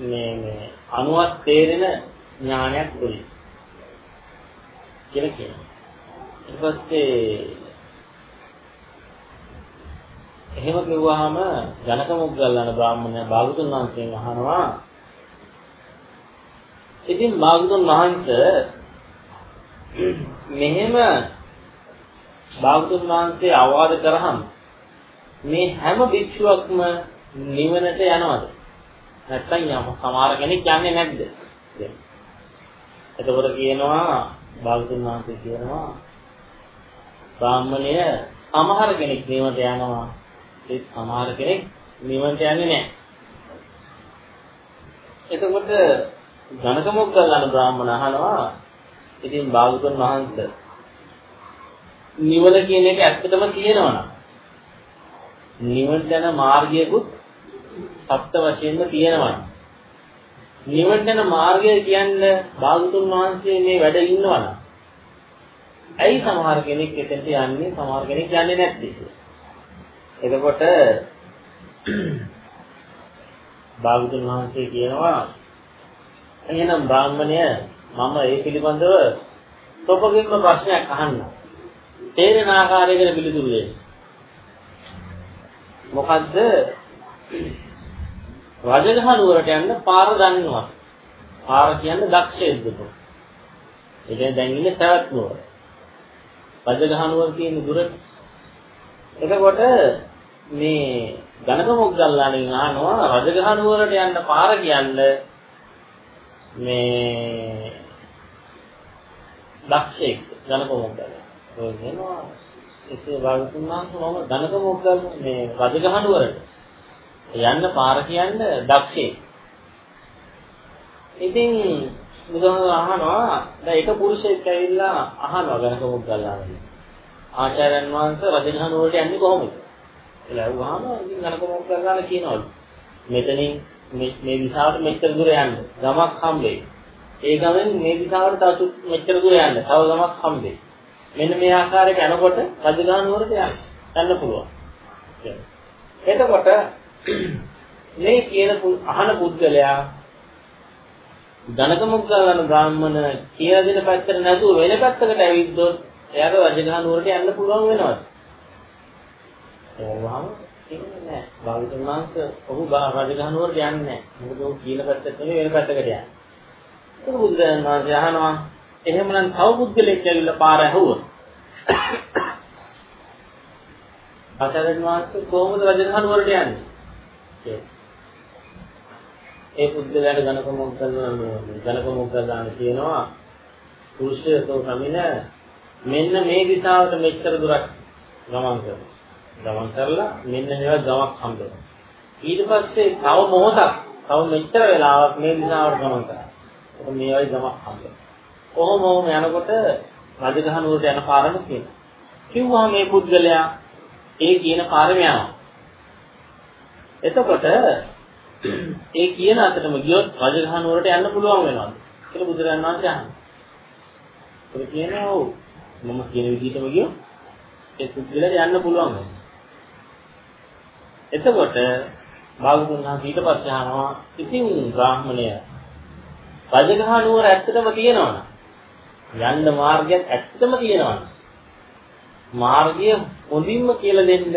මේ මේ අනුවත් තේරෙන ඥානයක් උනේ කියලා කියනවා. ඊට පස්සේ එහෙම කිව්වහම ජනක මුග්ගල්ලාන බ්‍රාහ්මණය භාගතුන් වහන්සේගෙන් අහනවා ඉතින් භාගතුන් වහන්සේ මෙහෙම භාගතුන් වහන්සේ අවවාද කරාම මේ හැම භික්ෂුවක්ම නිවනට යනවද නැත්තම් යම සමහර කෙනෙක් යන්නේ නැද්ද? එතකොට කියනවා භාගතුන් වහන්සේ කියනවා බ්‍රාහ්මණය සමහර කෙනෙක් නිවනට යනවා ඒ සමහර කෙනෙක් නිවනට යන්නේ නැහැ. එතකොට ජනක මොග්ගල්ලාන බ්‍රාහ්මණ අහනවා ඉතින් භාගතුන් වහන්සේ නිවන කියන එක ඇත්තටම තියෙනවනම් නිවනට යන මාර්ගයකුත් සත්‍ය වශයෙන්ම තියෙනවා. නිවන යන මාර්ගය කියන්නේ භාගතුන් වහන්සේ මේ වැඩ ඉන්නවනම්. ඇයි සමහර කෙනෙක් එතෙන්ට යන්නේ සමහර කෙනෙක් යන්නේ නැත්තේ? එතකොට භාගතුන් වහන්සේ කියනවා එහෙනම් බ්‍රාහ්මණය මම ඒ පිළිබඳව තොපගෙන්ම ප්‍රශ්නයක් අහන්න. තේරෙන ආකාරයකට පිළිතුරු දෙන්න. මොකද්ද රජගහ නුවරට යන්න පාර දන්නවා. පාර කියන්නේ දක්ෂයෙක්ද කො. ඒ කියන්නේ දැන් ඉන්නේ සවැත් නුවර. රජගහ නුවර කියන දුරට. එතකොට මේ ගණක මොග්ගල්ලාණන් අහනවා රජගහ නුවරට යන්න පාර කියන්නේ මේ දක්ෂයෙක් ගණක මොග්ගල්ලාණ. ඔය කියනවා එසේ භාගතුන් වහන්සේ මම ගණක මොග්ගල් මේ රජගහ නුවරට යන්න පාර කියන්න දක්ෂේ. ඉතින් බුදුහාම අහනවා දැන් එක පුරුෂයෙක් ඇවිල්ලා අහනවා ගණක මුග්ගල්ලාගෙන්. ආචාර්යයන් වහන්සේ රජගහ නුවරට යන්නේ කොහොමද? කියලා අහුවාම ඉතින් ගණක මුග්ගල්ලාන කියනවලු. මෙතනින් මේ දිශාවට මෙච්චර දුර යන්න. ගමක් හම්බෙයි. ඒ ගමෙන් මේ දිශාවට තව මෙච්චර දුර යන්න. තව ගමක් හම්බෙයි. මෙන්න මේ ආකාරයට යනකොට රජගහ නුවරට යන්න යන්න පුළුවන්. එතකොට මේ කියන අහන පුද්ගලයා ධනක මුග්ගලන බ්‍රාහ්මණ කියලා දෙන පැත්තට නැතුව වෙන පැත්තකට ඇවිද්දොත් එයාට රජගහ නුවරට යන්න පුළුවන් වෙනවා. ඒ වගේම කියන්නේ නැහැ. භාවිතුන් වහන්සේ ඔහු රජගහ නුවරට යන්නේ නැහැ. මොකද ඔහු කියන පැත්තට නෙවෙයි වෙන පැත්තකට යන්නේ. ඒක බුදුරජාණන් වහන්සේ අහනවා එහෙමනම් තව පුද්ගලෙක් ඇවිල්ලා පාර ඇහුවොත් ආචාර්යන් වහන්සේ කොහොමද රජගහ නුවරට යන්නේ? ඒ පුද්ගලයාට ගණක මොක්කල්ලාන ගණක මොක්කල්ලාන කියනවා පුරුෂයතෝ කමින මෙන්න මේ දිශාවට මෙච්චර දුරක් ගමන් කරනවා. ගමන් කරලා මෙන්න මේවා ගමක් හම්බෙනවා. ඊට පස්සේ තව මොහොතක් තව මෙච්චර වෙලාවක් මේ දිශාවට ගමන් කරනවා. ඒක මේ වගේ ගමක් හම්බෙනවා. කොහොම කොහොම යනකොට රජගහ නුවරට යන පාරම කියනවා. කිව්වා මේ පුද්ගලයා ඒ කියන පාරම යනවා. එතකොට ඒ කියන අතරම ගියොත් රජගහ නුවරට යන්න පුළුවන් වෙනවද කියලා බුදුරජාණන් වහන්සේ අහනවා. ඒක කියනවා ඔව් මම කියන විදිහටම ගියොත් ඒ පුද්ගලයාට යන්න පුළුවන් වෙනවා. එතකොට භාගතුන් වහන්සේ ඊට පස්සේ අහනවා ඉතින් බ්‍රාහ්මණය රජගහ නුවර ඇත්තටම තියෙනවනේ යන්න මාර්ගයක් ඇත්තටම තියෙනවනේ මාර්ගය හොඳින්ම කියලා දෙන්න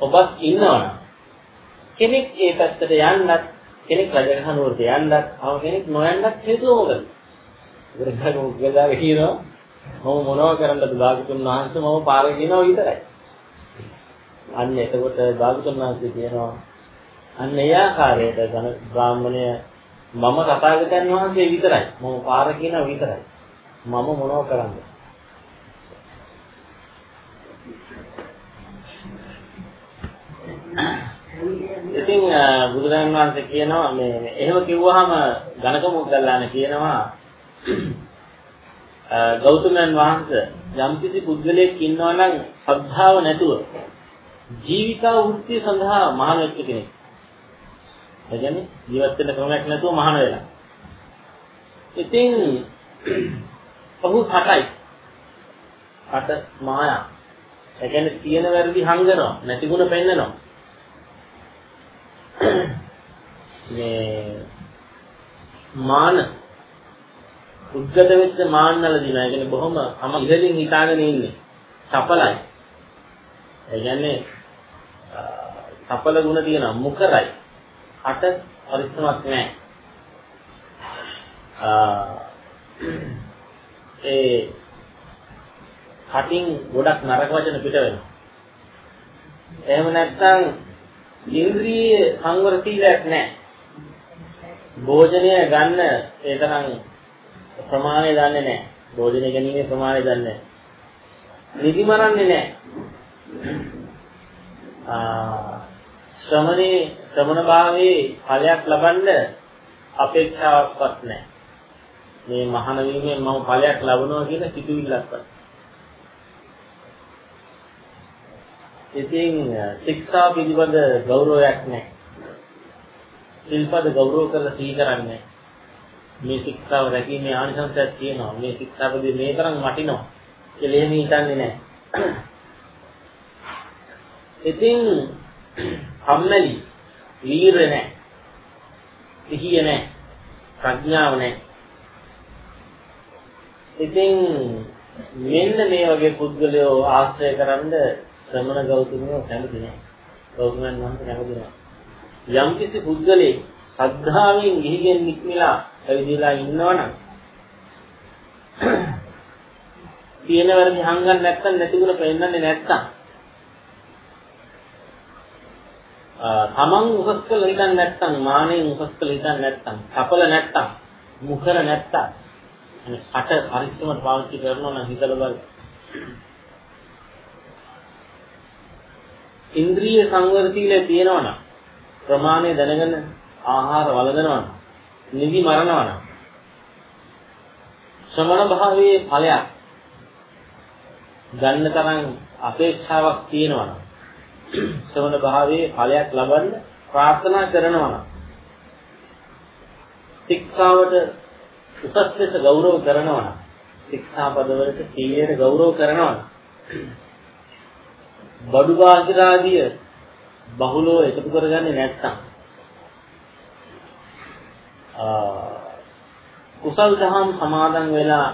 ඔබත් ඉන්නවනේ කෙනෙක් ඒ පැත්තට යන්නත් කෙනෙක් රජගහ නුවරට යන්නත් තව කෙනෙක් නොයන්නත් හේතුව මොකද? ඉතින් මොකද කියනවා මම මොනව කරන්නද භාගතුන් වහන්සේ මම පාරේ දිනව විතරයි. අන්න එතකොට භාගතුන් වහන්සේ කියනවා අන්න ඒ ආකාරයට ධන බ්‍රාහ්මණය මම තථාගතයන් වහන්සේ විතරයි. මම පාර කියනවා විතරයි. මම මොනව කරන්නද? ඉතින් බුදුරජාණන් වහන්සේ කියනවා මේ එහෙම කිව්වහම ගණක මොග්ගල්ලාන කියනවා ගෞතමයන් වහන්සේ යම්කිසි පුද්ගලයෙක් ඉන්නවා නම් ශ්‍රද්ධාව නැතුව ජීවිකා වෘත්තිය සඳහා මහාන වෙච්ච කෙනෙක්. ඒ කියන්නේ ජීවත් වෙන්න ක්‍රමයක් නැතුව මහාන වෙලා. ඉතින් ඔහු සටයි. සට මායා. ඒ කියන්නේ තියෙන වැරදි හංගනවා, නැති ಗುಣ පෙන්නනවා. මේ මාන උද්ගත වෙච්ච මාන්නල දිනා. ඒ කියන්නේ බොහොම අම ඉහළින් හිතාගෙන ඉන්නේ. සපලයි. ඒ කියන්නේ සපල ගුණ තියෙනවා. මුකරයි. අට පරිස්සමක් නැහැ. ඒ කටින් ගොඩක් නරක වචන පිට වෙනවා. එහෙම නැත්නම් ඉන්ද්‍රිය සංවර සීලයක් නැහැ. භෝජනය ගන්න ඒ තරම් ප්‍රමාණය දන්නේ නැහැ. භෝජනය ගැනීමේ ප්‍රමාණය දන්නේ නැහැ. නිදි මරන්නේ නැහැ. ආ ශ්‍රමණේ ශ්‍රමණ භාවයේ ඵලයක් ලබන්න අපේක්ෂාවක්වත් නැහැ. මේ මහාන වීමෙන් මම ඵලයක් ලබනවා කියන සිතුවිල්ලක්වත්. ඉතින් ශික්ෂා පිළිබඳ ගෞරවයක් නැහැ. සිල්පද ගෞරව කරලා සිහි කරන්නේ මේ ශික්ෂාව රැකීමේ ආනිසංසයක් තියෙනවා මේ ශික්ෂාපදේ මේ තරම් වටිනවා කියලා එහෙම හිතන්නේ නැහැ ඉතින් කම්මැලි වීර නැහැ සිහිය නැහැ ප්‍රඥාව නැහැ ඉතින් මෙන්න මේ වගේ පුද්ගලයෝ ආශ්‍රය කරන්ද ශ්‍රමණ ගෞතමයෝ කැමති නැහැ ගෞතමයන් වහන්සේ කැමති නැහැ යම්කිසි පුද්ගලෙක් ශ්‍රද්ධාවෙන් ගිහිගෙන් නික්මලා ඇවිදලා ඉන්නවනම් තියෙන වැරදි හංගන්න නැත්තම් නැතිගුණ පෙන්නන්නේ නැත්තම් තමන් උසස් කළ හිතන්නේ නැත්තම් මානෙන් උසස් කළ හිතන්නේ නැත්තම් සඵල නැත්තම් මුඛර නැත්තම් අනේ අට පරිස්සමට පාවිච්චි කරනවා නම් හිතලා බලන්න. ඉන්ද්‍රිය සංවර සීලය තියෙනවා නම් ප්‍රමාණය දැනගෙන ආහාර වළඳනවා නිදි මරනවා නම් ශ්‍රමණ භාවයේ ඵලයක් ගන්න තරම් අපේක්ෂාවක් තියෙනවා නම් ශ්‍රමණ භාවයේ ඵලයක් ලබන්න ප්‍රාර්ථනා කරනවා නම් ශික්ෂාවට උසස් ලෙස ගෞරව කරනවා නම් ශික්ෂාපදවලට සීලයට ගෞරව කරනවා. බඩු බාහිරාදිය බහුලව එකතු කරගන්නේ නැත්නම් කුසල් දහම් සමාදන් වෙලා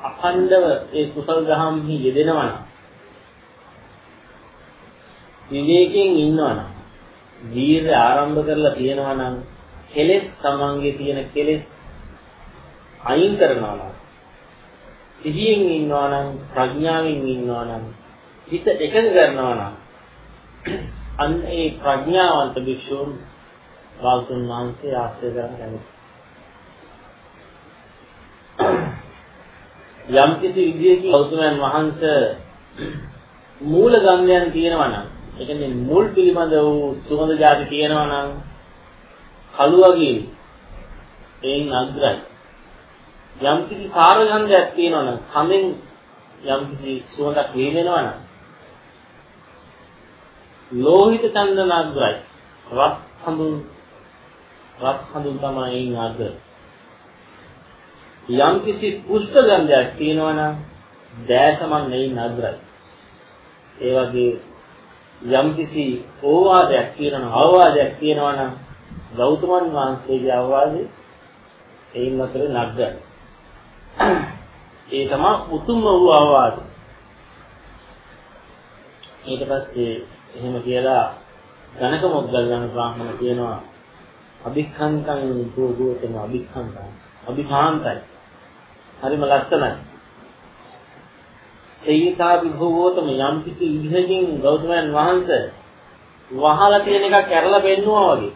අඛණ්ඩව ඒ කුසල් දහම්හි යෙදෙනවා නම් විවේකයෙන් ඉන්නවා නම් වීර්ය ආරම්භ කරලා තියෙනවා නම් කෙලෙස් තමන්ගේ තියෙන කෙලෙස් අයින් කරනවා නම් සිහියෙන් ඉන්නවා නම් ප්‍රඥාවෙන් ඉන්නවා නම් හිත එකඟ කරනවා නම් අන්න ඒ ප්‍රඥාවන්ත භික්ෂුන් රාහුතුන් වහන්සේ ආශ්‍රය කරන කෙනෙක්. යම් කිසි විදියකින් රාහුතුන් වහන්සේ මූල ගම්යන් තියෙනවා නම් ඒ කියන්නේ මුල් පිළිබඳ වූ සුගඳ જાති තියෙනවා නම් කළු වගේ එයින් අග්‍රයි. යම් කිසි සාර ගන්ධයක් තියෙනවා නම් කමෙන් යම් කිසි සුවඳක් වේදෙනවා නම් ලෝහිත චන්දන අග්‍රයි. රත් හඳුන් රත් හඳුන් තමයි එයින් අග්‍ර. යම් කිසි පුෂ්ප ගන්ධයක් තියෙනවා නම් දෑසමන් එයින් අග්‍රයි. ඒ වගේ යම්කිසි ඕවාදයක් කියනවා අවවාදයක් කියනවා නම් ගෞතමන් වහන්සේගේ අවවාදේ එයින් අතර නග්ගයි. ඒ තමයි උතුම්ම වූ අවවාද. ඊට පස්සේ එහෙම කියලා ධනක මොග්ගල්ලාන බ්‍රාහ්මණ කියනවා අභික්ඛන්තං දෝදෝතම අභික්ඛන්තං අභිභාන්තයි. හරිම ලස්සනයි. සේයිතා විභවෝතම යම් කිසි විදිහකින් ගෞතමයන් වහන්සේ වහලා තියෙන එකක් කැරලා පෙන්නවා වගේ.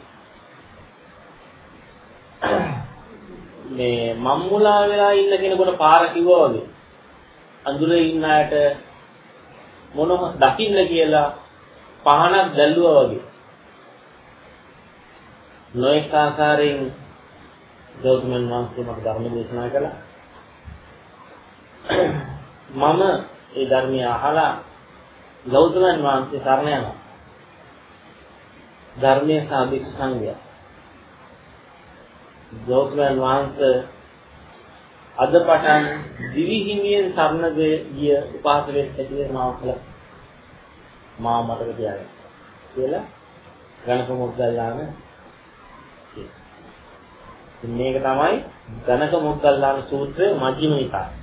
මේ මම්මුලා වෙලා ඉන්න කෙනෙකුට පාර කිව්වා වගේ. අඳුරේ ඉන්න අයට මොනව දකින්න කියලා පහනක් දැල්ලුවා වගේ. නොඑක ආකාරයෙන් ගෞතමයන් වහන්සේ මට ධර්ම දේශනා කළා. මම ඒ ධර්මය අහලා ගෞතමයන් වහන්සේ සරණ යනවා. ධර්මයේ සාධික සංගය. ගෞතමයන් වහන්සේ අද පටන් දිවි හිමියෙන් සරණ ගිය උපාසකෙක් හැටියට මාව කළා. මා මතක තියාගන්න. කියලා ගණක මොග්ගල්ලාන මේක තමයි ගණක මොග්ගල්ලාන සූත්‍රයේ මජ්ක්‍ධිම නිකාය.